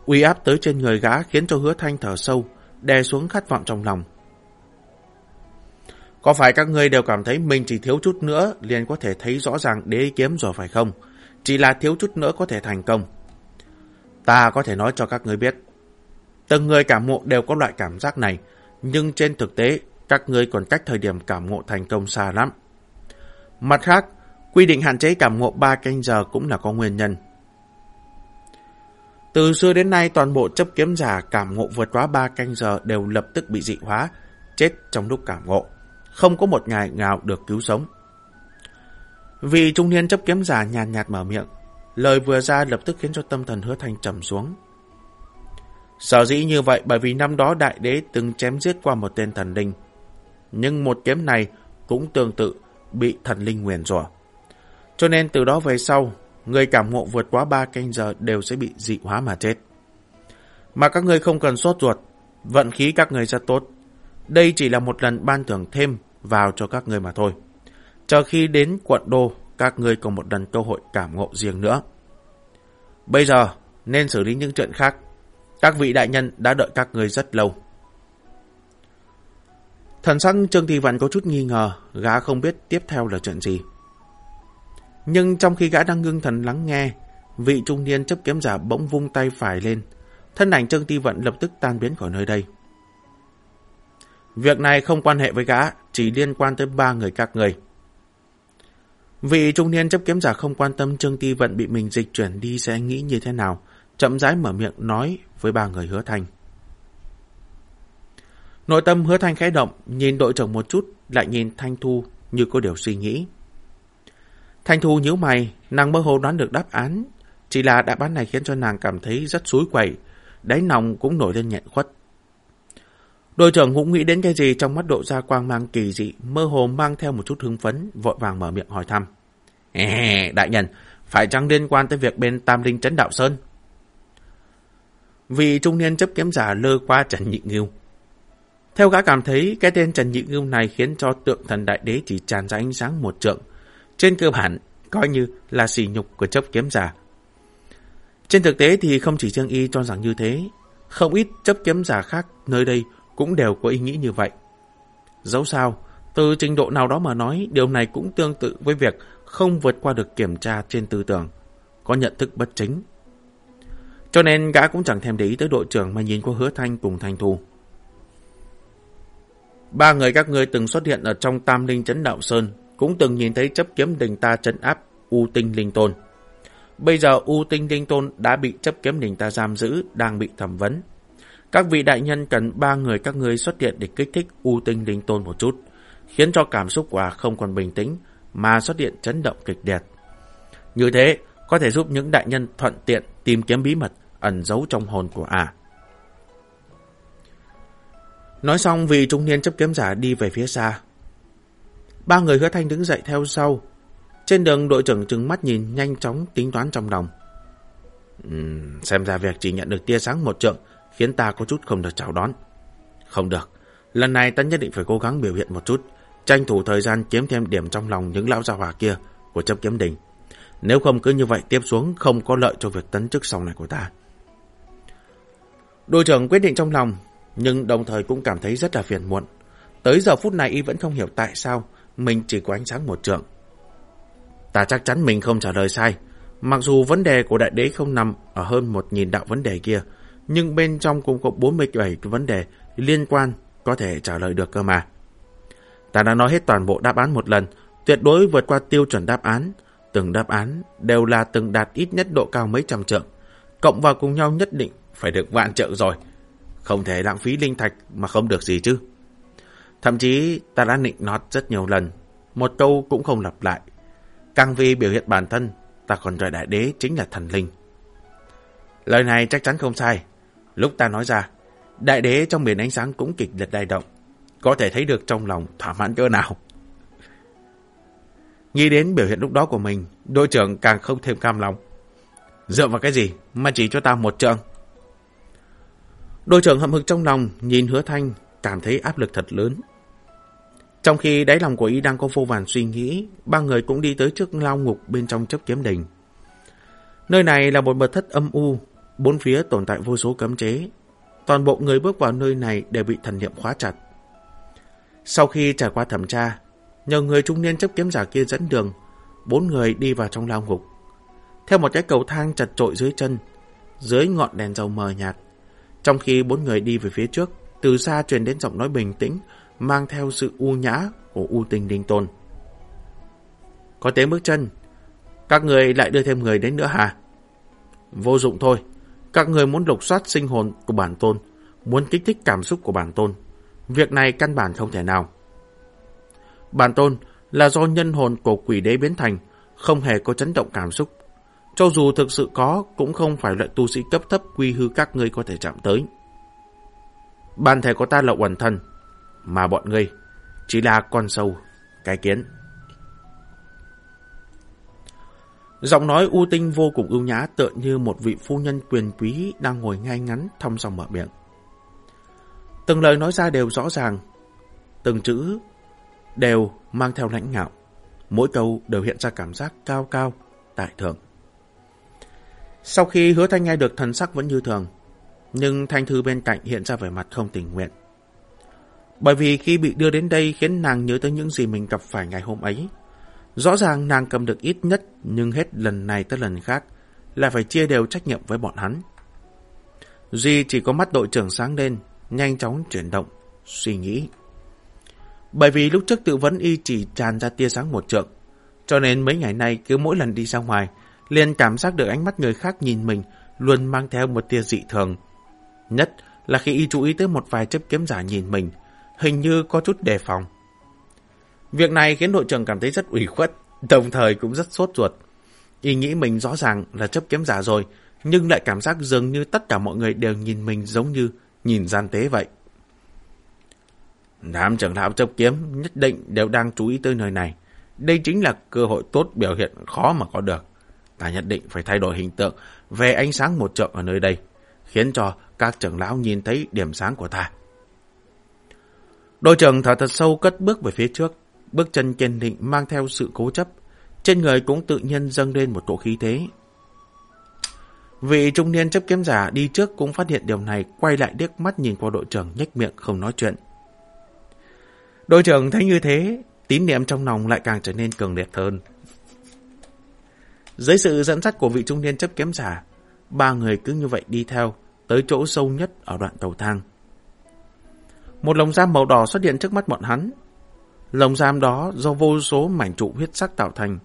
Uy áp tới trên người gã khiến cho hứa thanh thở sâu, đè xuống khát vọng trong lòng. Có phải các ngươi đều cảm thấy mình chỉ thiếu chút nữa liền có thể thấy rõ ràng đế kiếm rồi phải không? Chỉ là thiếu chút nữa có thể thành công. Ta có thể nói cho các ngươi biết. Từng người cảm ngộ đều có loại cảm giác này, nhưng trên thực tế, các ngươi còn cách thời điểm cảm ngộ thành công xa lắm. Mặt khác, quy định hạn chế cảm ngộ 3 canh giờ cũng là có nguyên nhân. Từ xưa đến nay, toàn bộ chấp kiếm giả cảm ngộ vượt quá 3 canh giờ đều lập tức bị dị hóa, chết trong lúc cảm ngộ. Không có một ngày nào được cứu sống. Vì trung niên chấp kiếm giả nhàn nhạt, nhạt mở miệng, lời vừa ra lập tức khiến cho tâm thần hứa thành trầm xuống. Sở dĩ như vậy bởi vì năm đó đại đế từng chém giết qua một tên thần linh. Nhưng một kiếm này cũng tương tự bị thần linh nguyền rủa. Cho nên từ đó về sau, người cảm ngộ vượt quá 3 canh giờ đều sẽ bị dị hóa mà chết. Mà các ngươi không cần sốt ruột, vận khí các người rất tốt. Đây chỉ là một lần ban thưởng thêm vào cho các người mà thôi. Chờ khi đến quận đô, các ngươi còn một lần cơ hội cảm ngộ riêng nữa. Bây giờ, nên xử lý những chuyện khác. Các vị đại nhân đã đợi các người rất lâu. Thần sắc Trương Thị Văn có chút nghi ngờ, gã không biết tiếp theo là chuyện gì. Nhưng trong khi gã đang ngưng thần lắng nghe, vị trung niên chấp kiếm giả bỗng vung tay phải lên. Thân ảnh Trương Ti Vận lập tức tan biến khỏi nơi đây. Việc này không quan hệ với gã, chỉ liên quan tới ba người các người. Vị trung niên chấp kiếm giả không quan tâm Trương Ti Vận bị mình dịch chuyển đi sẽ nghĩ như thế nào, chậm rãi mở miệng nói với ba người hứa thành. Nội tâm hứa thanh khẽ động, nhìn đội trưởng một chút, lại nhìn Thanh Thu như có điều suy nghĩ. Thanh Thu nhíu mày, nàng mơ hồ đoán được đáp án, chỉ là đáp án này khiến cho nàng cảm thấy rất suối quẩy, đáy lòng cũng nổi lên nhẹn khuất. Đội trưởng cũng nghĩ đến cái gì trong mắt độ ra quang mang kỳ dị, mơ hồ mang theo một chút hứng phấn, vội vàng mở miệng hỏi thăm. Ê, đại nhân, phải chăng liên quan tới việc bên Tam Linh Trấn Đạo Sơn? Vì trung niên chấp kiếm giả lơ qua Trần Nhị ngưu Theo gã cảm thấy, cái tên Trần Nhị ngưu này khiến cho tượng thần đại đế chỉ tràn ra ánh sáng một trượng. Trên cơ bản, coi như là sỉ nhục của chấp kiếm giả. Trên thực tế thì không chỉ trương y cho rằng như thế, không ít chấp kiếm giả khác nơi đây cũng đều có ý nghĩ như vậy. Dẫu sao, từ trình độ nào đó mà nói, điều này cũng tương tự với việc không vượt qua được kiểm tra trên tư tưởng, có nhận thức bất chính. Cho nên gã cũng chẳng thèm để ý tới đội trưởng mà nhìn qua hứa thanh cùng thanh thu. Ba người các ngươi từng xuất hiện ở trong tam linh chấn đạo sơn, cũng từng nhìn thấy chấp kiếm đình ta trấn áp U tinh linh tôn. Bây giờ U tinh linh tôn đã bị chấp kiếm đình ta giam giữ, đang bị thẩm vấn. Các vị đại nhân cần ba người các ngươi xuất hiện để kích thích U tinh linh tôn một chút, khiến cho cảm xúc của không còn bình tĩnh, mà xuất hiện chấn động kịch liệt. Như thế, có thể giúp những đại nhân thuận tiện tìm kiếm bí mật ẩn giấu trong hồn của ả. Nói xong vì trung niên chấp kiếm giả đi về phía xa. Ba người hứa thanh đứng dậy theo sau. Trên đường đội trưởng trừng mắt nhìn nhanh chóng tính toán trong lòng. Uhm, xem ra việc chỉ nhận được tia sáng một trượng khiến ta có chút không được chào đón. Không được, lần này ta nhất định phải cố gắng biểu hiện một chút, tranh thủ thời gian kiếm thêm điểm trong lòng những lão gia hỏa kia của chấp kiếm đình. Nếu không cứ như vậy tiếp xuống không có lợi cho việc tấn chức sau này của ta. Đội trưởng quyết định trong lòng, nhưng đồng thời cũng cảm thấy rất là phiền muộn. Tới giờ phút này y vẫn không hiểu tại sao mình chỉ có ánh sáng một trượng. Ta chắc chắn mình không trả lời sai. Mặc dù vấn đề của đại đế không nằm ở hơn một nghìn đạo vấn đề kia, nhưng bên trong cũng có 47 vấn đề liên quan có thể trả lời được cơ mà. Ta đã nói hết toàn bộ đáp án một lần, tuyệt đối vượt qua tiêu chuẩn đáp án. Từng đáp án đều là từng đạt ít nhất độ cao mấy trăm trượng. Cộng vào cùng nhau nhất định phải được vạn trượng rồi. Không thể lãng phí linh thạch mà không được gì chứ. Thậm chí ta đã nịnh nọt rất nhiều lần, một câu cũng không lặp lại. Càng vì biểu hiện bản thân, ta còn gọi đại đế chính là thần linh. Lời này chắc chắn không sai. Lúc ta nói ra, Đại đế trong biển ánh sáng cũng kịch liệt đai động. Có thể thấy được trong lòng thỏa mãn cỡ nào. Nghĩ đến biểu hiện lúc đó của mình, đội trưởng càng không thêm cam lòng. Dựa vào cái gì mà chỉ cho ta một trượng? Đội trưởng hậm hực trong lòng, nhìn hứa thanh, cảm thấy áp lực thật lớn. Trong khi đáy lòng của y đang có vô vàn suy nghĩ, ba người cũng đi tới trước lao ngục bên trong chấp kiếm đình. Nơi này là một mật thất âm u, bốn phía tồn tại vô số cấm chế. Toàn bộ người bước vào nơi này đều bị thần niệm khóa chặt. Sau khi trải qua thẩm tra, nhờ người trung niên chấp kiếm giả kia dẫn đường, bốn người đi vào trong lao ngục. Theo một cái cầu thang chặt trội dưới chân, dưới ngọn đèn dầu mờ nhạt. Trong khi bốn người đi về phía trước, từ xa truyền đến giọng nói bình tĩnh, mang theo sự u nhã của U Tinh Đinh Tôn. Có tiếng bước chân, các người lại đưa thêm người đến nữa hả? Vô dụng thôi, các người muốn lục soát sinh hồn của bản tôn, muốn kích thích cảm xúc của bản tôn. Việc này căn bản không thể nào. Bản tôn là do nhân hồn của quỷ đế biến thành, không hề có chấn động cảm xúc. Cho dù thực sự có, cũng không phải loại tu sĩ cấp thấp quy hư các ngươi có thể chạm tới. Bản thể của ta là quần thân, mà bọn ngươi chỉ là con sâu, cái kiến. Giọng nói u tinh vô cùng ưu nhã tựa như một vị phu nhân quyền quý đang ngồi ngay ngắn thong dòng mở miệng. Từng lời nói ra đều rõ ràng, từng chữ đều mang theo lãnh ngạo. Mỗi câu đều hiện ra cảm giác cao cao, tại thượng. Sau khi hứa thanh nghe được thần sắc vẫn như thường, nhưng thanh thư bên cạnh hiện ra vẻ mặt không tình nguyện. Bởi vì khi bị đưa đến đây khiến nàng nhớ tới những gì mình gặp phải ngày hôm ấy. Rõ ràng nàng cầm được ít nhất, nhưng hết lần này tới lần khác là phải chia đều trách nhiệm với bọn hắn. Duy chỉ có mắt đội trưởng sáng lên, nhanh chóng chuyển động, suy nghĩ. Bởi vì lúc trước tự vấn y chỉ tràn ra tia sáng một trượng, cho nên mấy ngày nay cứ mỗi lần đi ra ngoài, liền cảm giác được ánh mắt người khác nhìn mình luôn mang theo một tia dị thường. Nhất là khi y chú ý tới một vài chấp kiếm giả nhìn mình, hình như có chút đề phòng. Việc này khiến đội trưởng cảm thấy rất ủy khuất, đồng thời cũng rất sốt ruột. Y nghĩ mình rõ ràng là chấp kiếm giả rồi, nhưng lại cảm giác dường như tất cả mọi người đều nhìn mình giống như nhìn gian tế vậy. Đám trưởng lão chấp kiếm nhất định đều đang chú ý tới nơi này. Đây chính là cơ hội tốt biểu hiện khó mà có được. Ta nhất định phải thay đổi hình tượng về ánh sáng một trượng ở nơi đây, khiến cho các trưởng lão nhìn thấy điểm sáng của ta. Đội trưởng thở thật sâu cất bước về phía trước, bước chân kiên định mang theo sự cố chấp, trên người cũng tự nhiên dâng lên một cỗ khí thế. Vị trung niên chấp kiếm giả đi trước cũng phát hiện điều này, quay lại điếc mắt nhìn qua đội trưởng nhếch miệng không nói chuyện. Đội trưởng thấy như thế, tín niệm trong lòng lại càng trở nên cường liệt hơn. Dưới sự dẫn dắt của vị trung niên chấp kiếm giả, ba người cứ như vậy đi theo, tới chỗ sâu nhất ở đoạn cầu thang. Một lồng giam màu đỏ xuất hiện trước mắt bọn hắn. Lồng giam đó do vô số mảnh trụ huyết sắc tạo thành.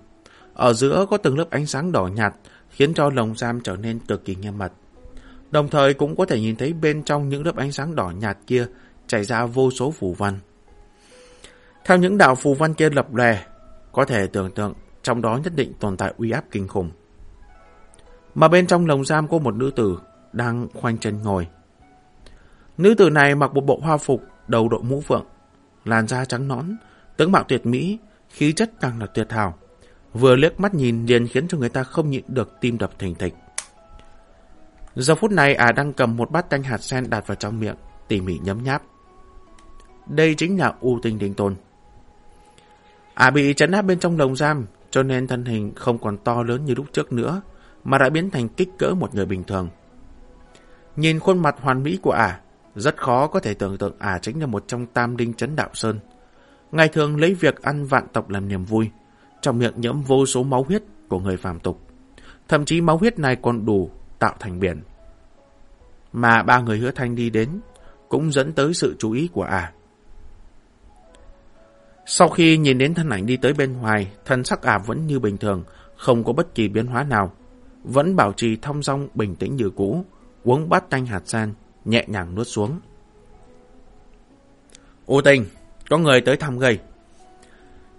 Ở giữa có từng lớp ánh sáng đỏ nhạt, khiến cho lồng giam trở nên cực kỳ nghiêm mật. Đồng thời cũng có thể nhìn thấy bên trong những lớp ánh sáng đỏ nhạt kia chảy ra vô số phù văn. Theo những đạo phù văn kia lập lè, có thể tưởng tượng trong đó nhất định tồn tại uy áp kinh khủng. Mà bên trong lồng giam có một nữ tử đang khoanh chân ngồi. Nữ tử này mặc một bộ hoa phục, đầu đội mũ phượng, làn da trắng nõn, tướng mạo tuyệt mỹ, khí chất càng là tuyệt hảo. Vừa liếc mắt nhìn liền khiến cho người ta không nhịn được tim đập thình thịch. Giờ phút này à đang cầm một bát canh hạt sen đặt vào trong miệng, tỉ mỉ nhấm nháp. Đây chính là U Tinh Đình Tôn. À bị chấn áp bên trong lồng giam, cho nên thân hình không còn to lớn như lúc trước nữa, mà đã biến thành kích cỡ một người bình thường. Nhìn khuôn mặt hoàn mỹ của ả, rất khó có thể tưởng tượng ả chính là một trong tam đinh chấn đạo sơn. Ngày thường lấy việc ăn vạn tộc làm niềm vui, trong miệng nhiễm vô số máu huyết của người phàm tục. Thậm chí máu huyết này còn đủ tạo thành biển. Mà ba người hứa thanh đi đến, cũng dẫn tới sự chú ý của ả. Sau khi nhìn đến thân ảnh đi tới bên ngoài, thân sắc ả vẫn như bình thường, không có bất kỳ biến hóa nào. Vẫn bảo trì thong dong bình tĩnh như cũ, uống bát canh hạt san nhẹ nhàng nuốt xuống. U tình, có người tới thăm gây.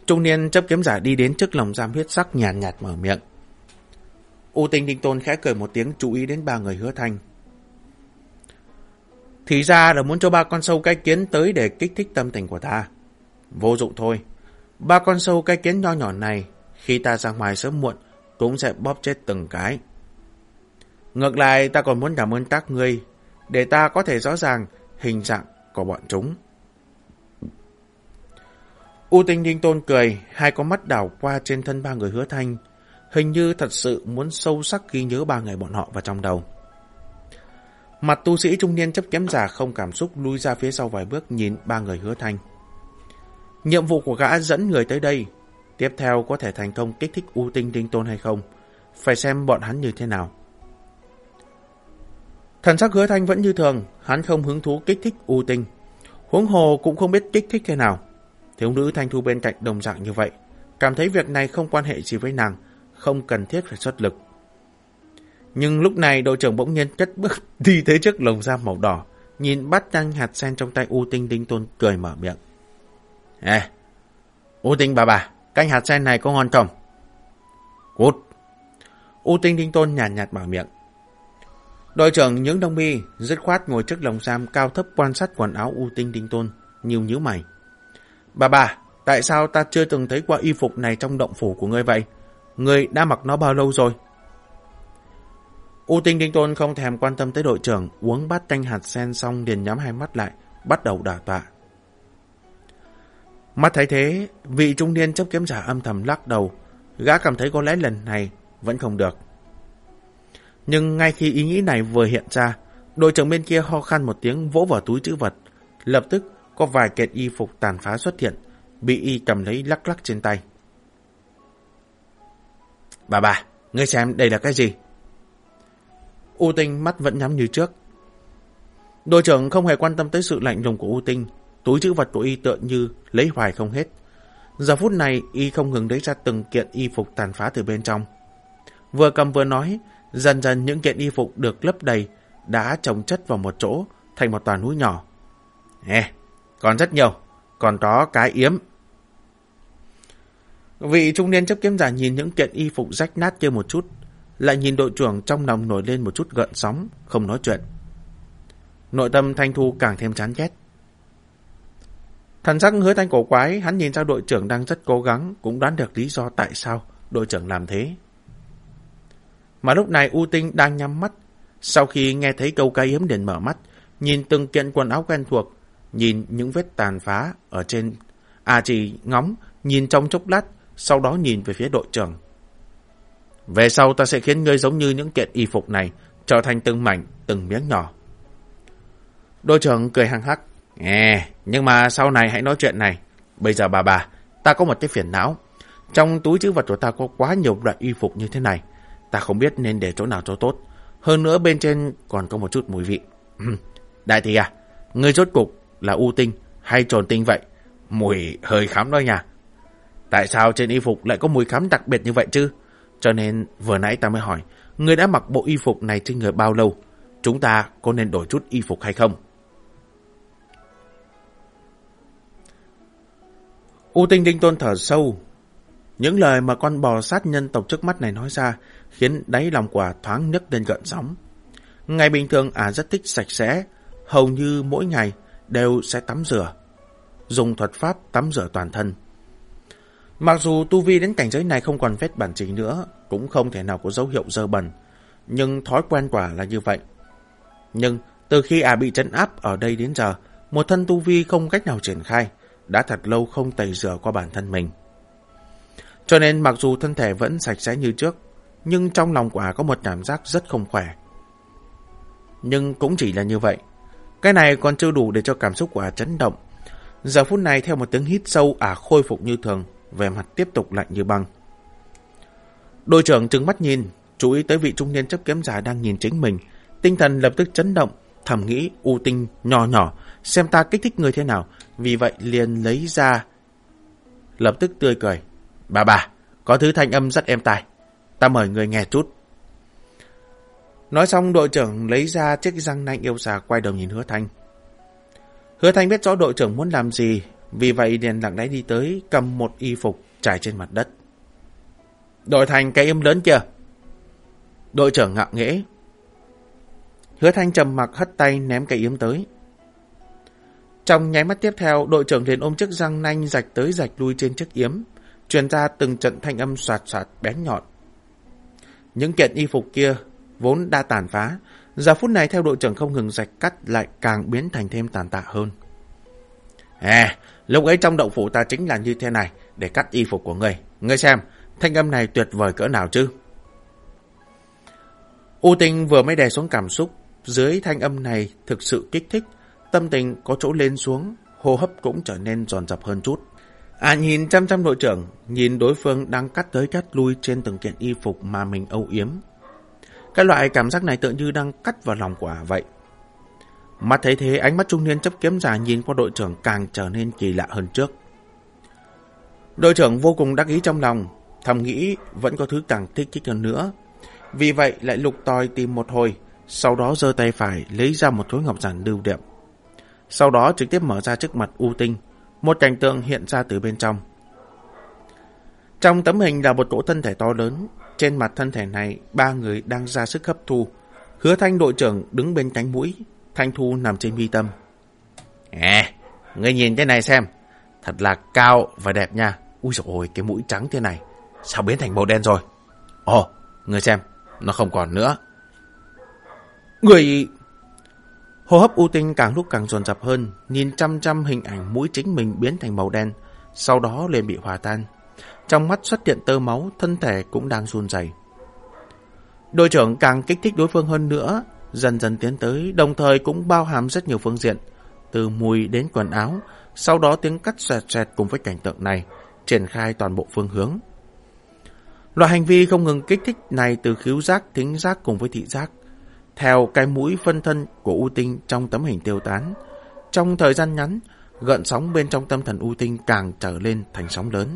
Trung niên chấp kiếm giả đi đến trước lòng giam huyết sắc nhàn nhạt, nhạt mở miệng. U tình đinh tôn khẽ cười một tiếng chú ý đến ba người hứa thanh. Thì ra là muốn cho ba con sâu cái kiến tới để kích thích tâm tình của ta. Vô dụng thôi. Ba con sâu cái kiến nho nhỏ này, khi ta ra ngoài sớm muộn, cũng sẽ bóp chết từng cái. Ngược lại, ta còn muốn cảm ơn các ngươi, để ta có thể rõ ràng hình dạng của bọn chúng. U tinh đinh tôn cười, hai con mắt đảo qua trên thân ba người hứa thanh, hình như thật sự muốn sâu sắc ghi nhớ ba người bọn họ vào trong đầu. Mặt tu sĩ trung niên chấp kém giả không cảm xúc lui ra phía sau vài bước nhìn ba người hứa thanh. Nhiệm vụ của gã dẫn người tới đây, tiếp theo có thể thành công kích thích U tinh đinh tôn hay không, phải xem bọn hắn như thế nào. Thần sắc hứa thanh vẫn như thường, hắn không hứng thú kích thích U tinh. Huống hồ cũng không biết kích thích thế nào. Thiếu nữ thanh thu bên cạnh đồng dạng như vậy, cảm thấy việc này không quan hệ gì với nàng, không cần thiết phải xuất lực. Nhưng lúc này đội trưởng bỗng nhiên cất bước đi tới trước lồng giam màu đỏ, nhìn bắt nhanh hạt sen trong tay U Tinh Đinh Tôn cười mở miệng. Ê, U Tinh bà bà, canh hạt sen này có ngon không? Cút. U Tinh Đinh Tôn nhàn nhạt, nhạt mở miệng. Đội trưởng những đông mi dứt khoát ngồi trước lồng giam cao thấp quan sát quần áo U Tinh Đinh Tôn, nhiều nhíu mày. Bà bà, tại sao ta chưa từng thấy qua y phục này trong động phủ của ngươi vậy? Ngươi đã mặc nó bao lâu rồi? U Tinh Đinh Tôn không thèm quan tâm tới đội trưởng, uống bát canh hạt sen xong liền nhắm hai mắt lại, bắt đầu đả tọa. Mắt thấy thế, vị trung niên chấp kiếm giả âm thầm lắc đầu, gã cảm thấy có lẽ lần này vẫn không được. Nhưng ngay khi ý nghĩ này vừa hiện ra, đội trưởng bên kia ho khăn một tiếng vỗ vào túi chữ vật, lập tức có vài kiện y phục tàn phá xuất hiện, bị y cầm lấy lắc lắc trên tay. Bà bà, ngươi xem đây là cái gì? U Tinh mắt vẫn nhắm như trước. Đội trưởng không hề quan tâm tới sự lạnh lùng của U Tinh, túi chữ vật của y tựa như lấy hoài không hết. Giờ phút này, y không ngừng lấy ra từng kiện y phục tàn phá từ bên trong. Vừa cầm vừa nói, dần dần những kiện y phục được lấp đầy, đã trồng chất vào một chỗ, thành một tòa núi nhỏ. Nè, còn rất nhiều, còn có cái yếm. Vị trung niên chấp kiếm giả nhìn những kiện y phục rách nát kia một chút, lại nhìn đội trưởng trong lòng nổi lên một chút gợn sóng, không nói chuyện. Nội tâm Thanh Thu càng thêm chán ghét. Thần sắc hứa thanh cổ quái, hắn nhìn ra đội trưởng đang rất cố gắng, cũng đoán được lý do tại sao đội trưởng làm thế. Mà lúc này U Tinh đang nhắm mắt, sau khi nghe thấy câu ca yếm liền mở mắt, nhìn từng kiện quần áo quen thuộc, nhìn những vết tàn phá ở trên... À chỉ ngóng, nhìn trong chốc lát, sau đó nhìn về phía đội trưởng. Về sau ta sẽ khiến ngươi giống như những kiện y phục này, trở thành từng mảnh, từng miếng nhỏ. Đội trưởng cười hăng hắc. Nghe, nhưng mà sau này hãy nói chuyện này. Bây giờ bà bà, ta có một cái phiền não. Trong túi chữ vật của ta có quá nhiều loại y phục như thế này. Ta không biết nên để chỗ nào cho tốt. Hơn nữa bên trên còn có một chút mùi vị. Đại thị à, ngươi rốt cục là u tinh hay trồn tinh vậy? Mùi hơi khám đó nha. Tại sao trên y phục lại có mùi khám đặc biệt như vậy chứ? Cho nên vừa nãy ta mới hỏi, ngươi đã mặc bộ y phục này trên người bao lâu? Chúng ta có nên đổi chút y phục hay không? U tinh đinh tôn thở sâu. Những lời mà con bò sát nhân tộc trước mắt này nói ra khiến đáy lòng quả thoáng nhấc lên gợn sóng. Ngày bình thường ả rất thích sạch sẽ, hầu như mỗi ngày đều sẽ tắm rửa. Dùng thuật pháp tắm rửa toàn thân. Mặc dù tu vi đến cảnh giới này không còn phép bản chính nữa, cũng không thể nào có dấu hiệu dơ bẩn, nhưng thói quen quả là như vậy. Nhưng từ khi à bị trấn áp ở đây đến giờ, một thân tu vi không cách nào triển khai, đã thật lâu không tẩy rửa qua bản thân mình. Cho nên mặc dù thân thể vẫn sạch sẽ như trước, nhưng trong lòng quả có một cảm giác rất không khỏe. Nhưng cũng chỉ là như vậy. Cái này còn chưa đủ để cho cảm xúc của ả chấn động. Giờ phút này theo một tiếng hít sâu ả khôi phục như thường, vẻ mặt tiếp tục lạnh như băng. Đội trưởng trừng mắt nhìn, chú ý tới vị trung niên chấp kiếm giả đang nhìn chính mình. Tinh thần lập tức chấn động, thầm nghĩ u tinh nhỏ nhỏ, xem ta kích thích người thế nào. Vì vậy liền lấy ra, lập tức tươi cười. Bà bà, có thứ thanh âm rất êm tai. Ta mời người nghe chút. Nói xong đội trưởng lấy ra chiếc răng nanh yêu xà quay đầu nhìn hứa thanh. Hứa thanh biết rõ đội trưởng muốn làm gì, vì vậy liền lặng lẽ đi tới, cầm một y phục trải trên mặt đất. Đội thành cái im lớn chưa? Đội trưởng ngạo nghễ. Hứa thanh trầm mặc hất tay ném cây yếm tới. Trong nháy mắt tiếp theo, đội trưởng liền ôm chiếc răng nanh rạch tới rạch lui trên chiếc yếm, truyền ra từng trận thanh âm soạt soạt bén nhọn. Những kiện y phục kia vốn đã tàn phá, giờ phút này theo đội trưởng không ngừng rạch cắt lại càng biến thành thêm tàn tạ hơn. À, lúc ấy trong động phủ ta chính là như thế này, để cắt y phục của ngươi. Ngươi xem, thanh âm này tuyệt vời cỡ nào chứ? U Tinh vừa mới đè xuống cảm xúc, dưới thanh âm này thực sự kích thích, tâm tình có chỗ lên xuống, hô hấp cũng trở nên giòn dập hơn chút. À nhìn chăm chăm đội trưởng, nhìn đối phương đang cắt tới cắt lui trên từng kiện y phục mà mình âu yếm. Cái loại cảm giác này tự như đang cắt vào lòng quả vậy. Mắt thấy thế, ánh mắt trung niên chấp kiếm giả nhìn qua đội trưởng càng trở nên kỳ lạ hơn trước. Đội trưởng vô cùng đắc ý trong lòng, thầm nghĩ vẫn có thứ càng thích thích hơn nữa. Vì vậy lại lục tòi tìm một hồi, sau đó giơ tay phải lấy ra một thối ngọc giản lưu đẹp Sau đó trực tiếp mở ra trước mặt U Tinh, một cảnh tượng hiện ra từ bên trong. Trong tấm hình là một cỗ thân thể to lớn, trên mặt thân thể này ba người đang ra sức hấp thu. Hứa Thanh đội trưởng đứng bên cánh mũi, Thanh Thu nằm trên mi tâm. À, ngươi nhìn cái này xem, thật là cao và đẹp nha. Ui dồi ôi, cái mũi trắng thế này, sao biến thành màu đen rồi? Ồ, ngươi xem, nó không còn nữa. Người... Hô hấp u tinh càng lúc càng dồn dập hơn, nhìn chăm chăm hình ảnh mũi chính mình biến thành màu đen, sau đó liền bị hòa tan. Trong mắt xuất hiện tơ máu, thân thể cũng đang run rẩy. Đội trưởng càng kích thích đối phương hơn nữa, dần dần tiến tới, đồng thời cũng bao hàm rất nhiều phương diện, từ mùi đến quần áo, sau đó tiếng cắt xoẹt xoẹt cùng với cảnh tượng này, triển khai toàn bộ phương hướng. Loại hành vi không ngừng kích thích này từ khiếu giác, thính giác cùng với thị giác, theo cái mũi phân thân của U Tinh trong tấm hình tiêu tán. Trong thời gian ngắn, gợn sóng bên trong tâm thần U Tinh càng trở lên thành sóng lớn.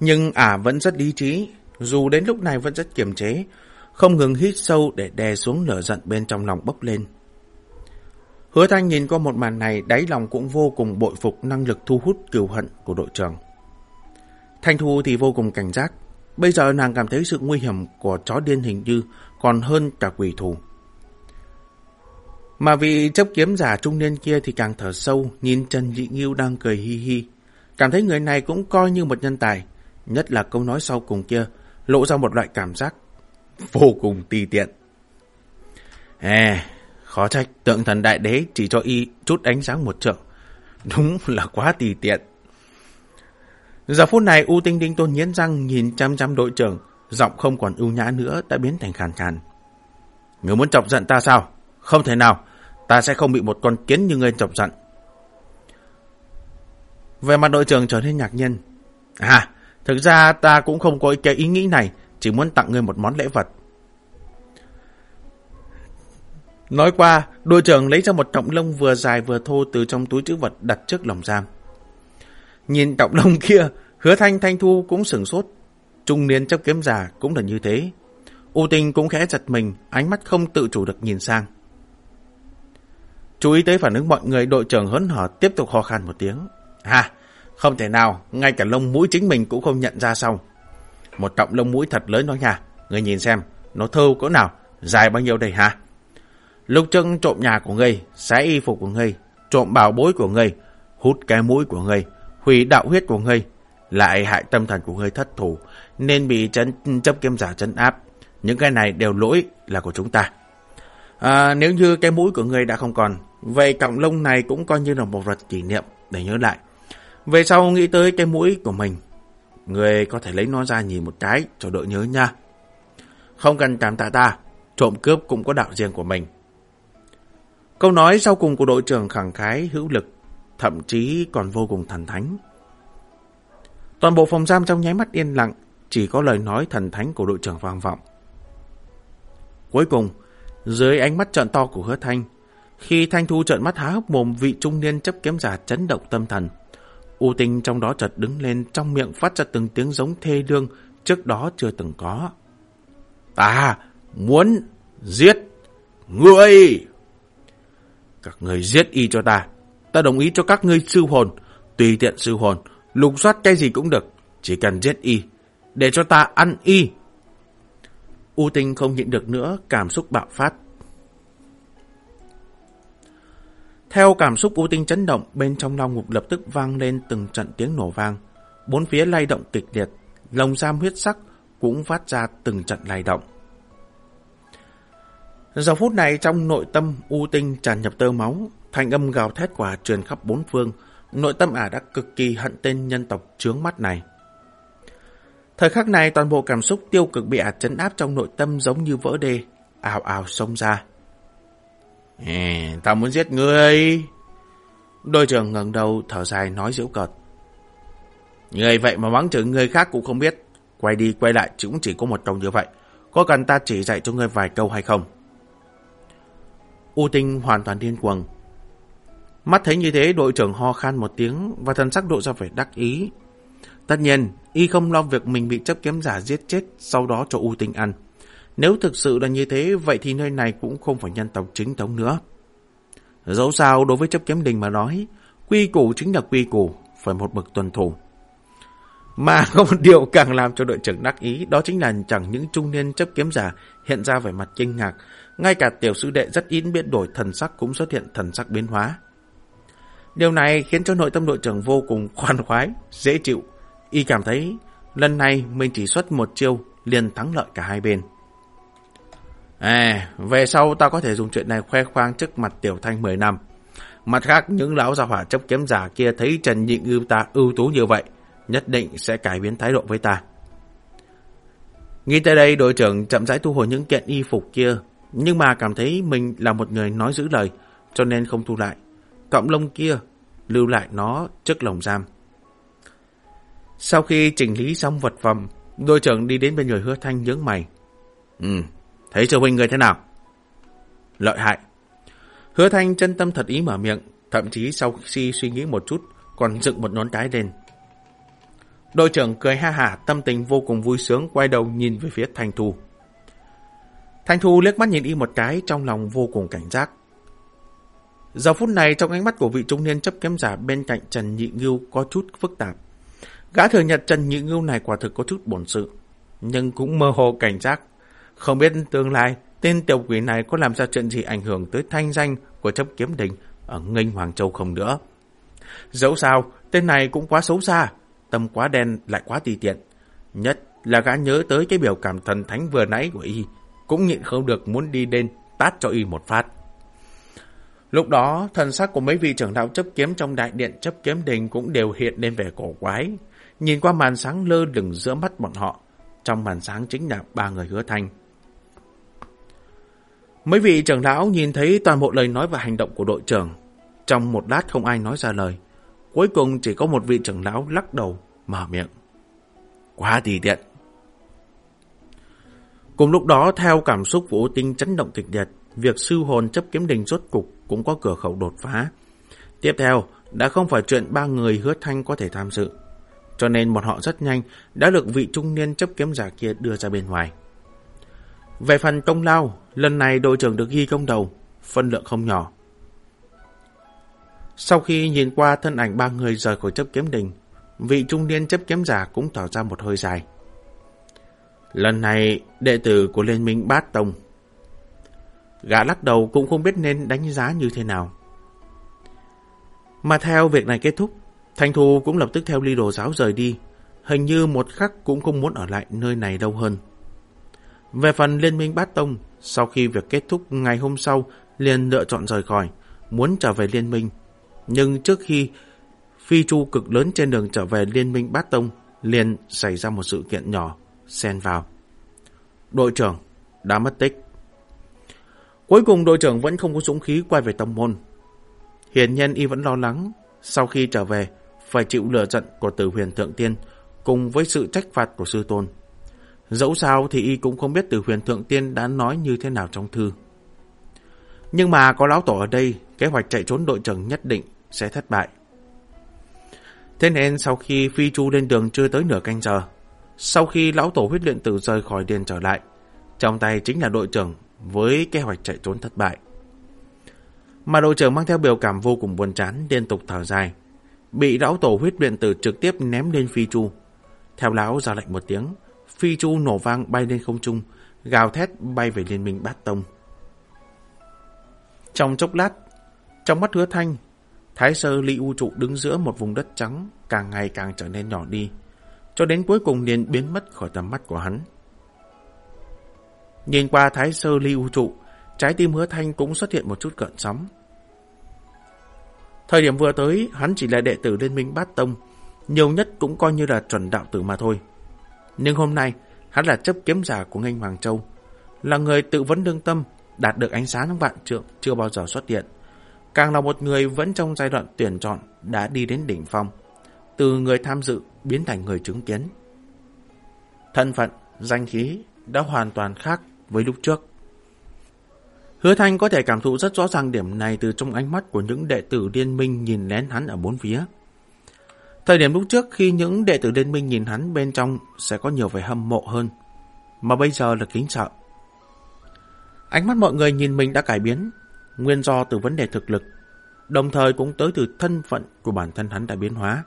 Nhưng ả vẫn rất lý trí, dù đến lúc này vẫn rất kiềm chế, không ngừng hít sâu để đè xuống lửa giận bên trong lòng bốc lên. Hứa Thanh nhìn qua một màn này, đáy lòng cũng vô cùng bội phục năng lực thu hút cừu hận của đội trưởng. Thanh Thu thì vô cùng cảnh giác. Bây giờ nàng cảm thấy sự nguy hiểm của chó điên hình như còn hơn cả quỷ thù. Mà vị chấp kiếm giả trung niên kia thì càng thở sâu, nhìn Trần Dị Nghiêu đang cười hi hi. Cảm thấy người này cũng coi như một nhân tài, nhất là câu nói sau cùng kia, lộ ra một loại cảm giác vô cùng ti tiện. À, khó trách tượng thần đại đế chỉ cho y chút ánh sáng một trượng. Đúng là quá tì tiện. Giờ phút này U Tinh Đinh Tôn nghiến răng nhìn chăm chăm đội trưởng, giọng không còn ưu nhã nữa đã biến thành khàn khàn. Người muốn chọc giận ta sao? Không thể nào, ta sẽ không bị một con kiến như ngươi chọc giận. Về mặt đội trưởng trở nên ngạc nhiên. À, thực ra ta cũng không có cái ý nghĩ này, chỉ muốn tặng ngươi một món lễ vật. Nói qua, đội trưởng lấy ra một trọng lông vừa dài vừa thô từ trong túi chữ vật đặt trước lồng giam. Nhìn trọng lông kia, hứa thanh thanh thu cũng sửng sốt. Trung niên chấp kiếm giả cũng là như thế. U tinh cũng khẽ giật mình, ánh mắt không tự chủ được nhìn sang. Chú ý tới phản ứng mọi người, đội trưởng hớn hở tiếp tục ho khan một tiếng. À, không thể nào, ngay cả lông mũi chính mình cũng không nhận ra xong, Một trọng lông mũi thật lớn đó nha. Người nhìn xem, nó thâu cỡ nào, dài bao nhiêu đây hả? lục chân trộm nhà của ngươi, xé y phục của ngươi, trộm bảo bối của ngươi, hút cái mũi của ngươi, hủy đạo huyết của ngươi, lại hại tâm thần của ngươi thất thủ, nên bị chấn chấp kiếm giả chấn áp. Những cái này đều lỗi là của chúng ta. À, nếu như cái mũi của ngươi đã không còn, vậy cọng lông này cũng coi như là một vật kỷ niệm để nhớ lại. Về sau nghĩ tới cái mũi của mình, người có thể lấy nó ra nhìn một cái cho đỡ nhớ nha. Không cần cảm tạ ta, trộm cướp cũng có đạo riêng của mình. Câu nói sau cùng của đội trưởng khẳng khái hữu lực, thậm chí còn vô cùng thần thánh. Toàn bộ phòng giam trong nháy mắt yên lặng, chỉ có lời nói thần thánh của đội trưởng vang vọng. Cuối cùng, dưới ánh mắt trợn to của hứa thanh, khi thanh thu trợn mắt há hốc mồm vị trung niên chấp kiếm giả chấn động tâm thần, U tinh trong đó chợt đứng lên trong miệng phát ra từng tiếng giống thê lương trước đó chưa từng có. Ta muốn giết người. Các người giết y cho ta. Ta đồng ý cho các ngươi sư hồn, tùy tiện sư hồn, lục soát cái gì cũng được, chỉ cần giết y, để cho ta ăn y. U tinh không nhịn được nữa, cảm xúc bạo phát. Theo cảm xúc U Tinh chấn động, bên trong lao ngục lập tức vang lên từng trận tiếng nổ vang. Bốn phía lay động kịch liệt, lồng giam huyết sắc cũng phát ra từng trận lay động. Giờ phút này trong nội tâm U Tinh tràn nhập tơ máu, thanh âm gào thét quả truyền khắp bốn phương, nội tâm ả đã cực kỳ hận tên nhân tộc trướng mắt này. Thời khắc này toàn bộ cảm xúc tiêu cực bị ả chấn áp trong nội tâm giống như vỡ đê, ào ào xông ra. Ê, tao muốn giết ngươi. Đôi trưởng ngẩng đầu thở dài nói giễu cợt. Người vậy mà mắng chửi người khác cũng không biết. Quay đi quay lại cũng chỉ có một câu như vậy. Có cần ta chỉ dạy cho ngươi vài câu hay không? U Tinh hoàn toàn điên cuồng. Mắt thấy như thế đội trưởng ho khan một tiếng và thần sắc độ ra vẻ đắc ý. Tất nhiên, y không lo việc mình bị chấp kiếm giả giết chết sau đó cho U Tinh ăn. Nếu thực sự là như thế, vậy thì nơi này cũng không phải nhân tộc chính thống nữa. Dẫu sao, đối với chấp kiếm đình mà nói, quy củ chính là quy củ, phải một bậc tuần thủ. Mà có một điều càng làm cho đội trưởng đắc ý, đó chính là chẳng những trung niên chấp kiếm giả hiện ra vẻ mặt kinh ngạc, ngay cả tiểu sư đệ rất ít biến đổi thần sắc cũng xuất hiện thần sắc biến hóa. Điều này khiến cho nội tâm đội trưởng vô cùng khoan khoái, dễ chịu. Y cảm thấy lần này mình chỉ xuất một chiêu liền thắng lợi cả hai bên. À, về sau ta có thể dùng chuyện này khoe khoang trước mặt Tiểu Thanh 10 năm. Mặt khác, những lão gia hỏa chấp kiếm giả kia thấy Trần Nhị Ngư ta ưu tú như vậy, nhất định sẽ cải biến thái độ với ta. Nghĩ tới đây, đội trưởng chậm rãi thu hồi những kiện y phục kia, nhưng mà cảm thấy mình là một người nói giữ lời, cho nên không thu lại. Cọng lông kia, lưu lại nó trước lồng giam. Sau khi chỉnh lý xong vật phẩm, đội trưởng đi đến bên người hứa thanh nhướng mày. Ừ, Thấy sư huynh người thế nào? Lợi hại. Hứa thanh chân tâm thật ý mở miệng, thậm chí sau khi suy nghĩ một chút, còn dựng một nón cái lên. Đội trưởng cười ha hả, tâm tình vô cùng vui sướng, quay đầu nhìn về phía Thanh Thu. Thanh Thu liếc mắt nhìn y một cái, trong lòng vô cùng cảnh giác. Giờ phút này, trong ánh mắt của vị trung niên chấp kiếm giả bên cạnh Trần Nhị Ngưu có chút phức tạp. Gã thừa nhận Trần Nhị Ngưu này quả thực có chút bổn sự, nhưng cũng mơ hồ cảnh giác không biết tương lai tên tiểu quỷ này có làm ra chuyện gì ảnh hưởng tới thanh danh của chấp kiếm đình ở nghênh Hoàng Châu không nữa. Dẫu sao, tên này cũng quá xấu xa, tâm quá đen lại quá tùy tiện. Nhất là gã nhớ tới cái biểu cảm thần thánh vừa nãy của y, cũng nhịn không được muốn đi lên tát cho y một phát. Lúc đó, thần sắc của mấy vị trưởng đạo chấp kiếm trong đại điện chấp kiếm đình cũng đều hiện lên vẻ cổ quái. Nhìn qua màn sáng lơ lửng giữa mắt bọn họ, trong màn sáng chính là ba người hứa thanh. Mấy vị trưởng lão nhìn thấy toàn bộ lời nói và hành động của đội trưởng. Trong một lát không ai nói ra lời. Cuối cùng chỉ có một vị trưởng lão lắc đầu, mở miệng. Quá tỉ tiện. Cùng lúc đó, theo cảm xúc của ô tinh chấn động kịch liệt, việc sư hồn chấp kiếm đình rốt cục cũng có cửa khẩu đột phá. Tiếp theo, đã không phải chuyện ba người hứa thanh có thể tham dự. Cho nên bọn họ rất nhanh đã được vị trung niên chấp kiếm giả kia đưa ra bên ngoài. Về phần công lao, lần này đội trưởng được ghi công đầu, phân lượng không nhỏ. Sau khi nhìn qua thân ảnh ba người rời khỏi chấp kiếm đình, vị trung niên chấp kiếm giả cũng thở ra một hơi dài. Lần này, đệ tử của Liên minh Bát Tông. Gã lắc đầu cũng không biết nên đánh giá như thế nào. Mà theo việc này kết thúc, Thanh Thu cũng lập tức theo ly đồ giáo rời đi, hình như một khắc cũng không muốn ở lại nơi này đâu hơn. Về phần Liên minh Bát Tông, sau khi việc kết thúc ngày hôm sau, liền lựa chọn rời khỏi, muốn trở về Liên minh. Nhưng trước khi phi chu cực lớn trên đường trở về Liên minh Bát Tông, liền xảy ra một sự kiện nhỏ, xen vào. Đội trưởng đã mất tích. Cuối cùng đội trưởng vẫn không có dũng khí quay về tông môn. Hiển nhiên y vẫn lo lắng, sau khi trở về, phải chịu lửa giận của tử huyền thượng tiên, cùng với sự trách phạt của sư tôn. Dẫu sao thì y cũng không biết từ huyền thượng tiên đã nói như thế nào trong thư. Nhưng mà có lão tổ ở đây, kế hoạch chạy trốn đội trưởng nhất định sẽ thất bại. Thế nên sau khi phi chu lên đường chưa tới nửa canh giờ, sau khi lão tổ huyết luyện tử rời khỏi điền trở lại, trong tay chính là đội trưởng với kế hoạch chạy trốn thất bại. Mà đội trưởng mang theo biểu cảm vô cùng buồn chán, liên tục thở dài, bị lão tổ huyết luyện tử trực tiếp ném lên phi chu. Theo lão ra lệnh một tiếng, phi chu nổ vang bay lên không trung, gào thét bay về liên minh bát tông. Trong chốc lát, Trong mắt hứa thanh, Thái sơ ly u trụ đứng giữa một vùng đất trắng càng ngày càng trở nên nhỏ đi, cho đến cuối cùng liền biến mất khỏi tầm mắt của hắn. Nhìn qua thái sơ ly u trụ, trái tim hứa thanh cũng xuất hiện một chút cận sóng. Thời điểm vừa tới, hắn chỉ là đệ tử Liên minh Bát Tông, nhiều nhất cũng coi như là chuẩn đạo tử mà thôi. Nhưng hôm nay, hắn là chấp kiếm giả của Nganh Hoàng Châu, là người tự vấn đương tâm, đạt được ánh sáng vạn trượng chưa bao giờ xuất hiện. Càng là một người vẫn trong giai đoạn tuyển chọn đã đi đến đỉnh phong, từ người tham dự biến thành người chứng kiến. Thân phận, danh khí đã hoàn toàn khác với lúc trước. Hứa Thanh có thể cảm thụ rất rõ ràng điểm này từ trong ánh mắt của những đệ tử liên minh nhìn lén hắn ở bốn phía. Thời điểm lúc trước khi những đệ tử liên minh nhìn hắn bên trong sẽ có nhiều vẻ hâm mộ hơn, mà bây giờ là kính sợ. Ánh mắt mọi người nhìn mình đã cải biến, nguyên do từ vấn đề thực lực, đồng thời cũng tới từ thân phận của bản thân hắn đã biến hóa.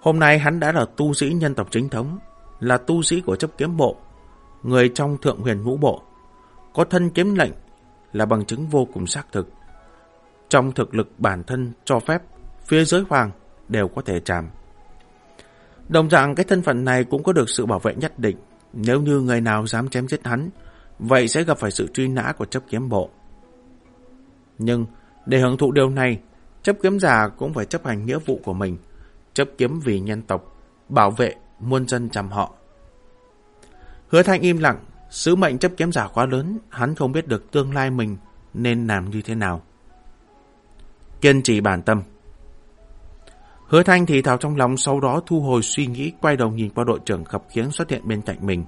Hôm nay hắn đã là tu sĩ nhân tộc chính thống, là tu sĩ của chấp kiếm bộ, người trong thượng huyền ngũ bộ, có thân kiếm lệnh là bằng chứng vô cùng xác thực. Trong thực lực bản thân cho phép, phía dưới hoàng đều có thể chạm. Đồng dạng cái thân phận này cũng có được sự bảo vệ nhất định. Nếu như người nào dám chém giết hắn, vậy sẽ gặp phải sự truy nã của chấp kiếm bộ. Nhưng để hưởng thụ điều này, chấp kiếm giả cũng phải chấp hành nghĩa vụ của mình, chấp kiếm vì nhân tộc, bảo vệ muôn dân chăm họ. Hứa Thanh im lặng, sứ mệnh chấp kiếm giả quá lớn, hắn không biết được tương lai mình nên làm như thế nào. Kiên trì bản tâm Hứa Thanh thì thào trong lòng sau đó thu hồi suy nghĩ quay đầu nhìn qua đội trưởng khập khiếng xuất hiện bên cạnh mình.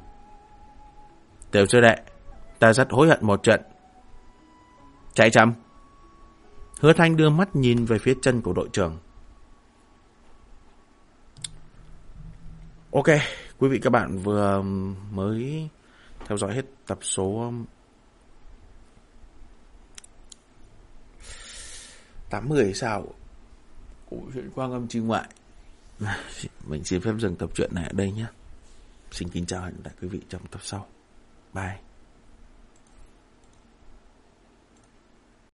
Tiểu sư đệ, ta rất hối hận một trận. Chạy chậm. Hứa Thanh đưa mắt nhìn về phía chân của đội trưởng. Ok, quý vị các bạn vừa mới theo dõi hết tập số 80 sao của chuyện quang âm chi ngoại. Mình xin phép dừng tập truyện này ở đây nhé. Xin kính chào hẹn gặp lại quý vị trong tập sau. Bye.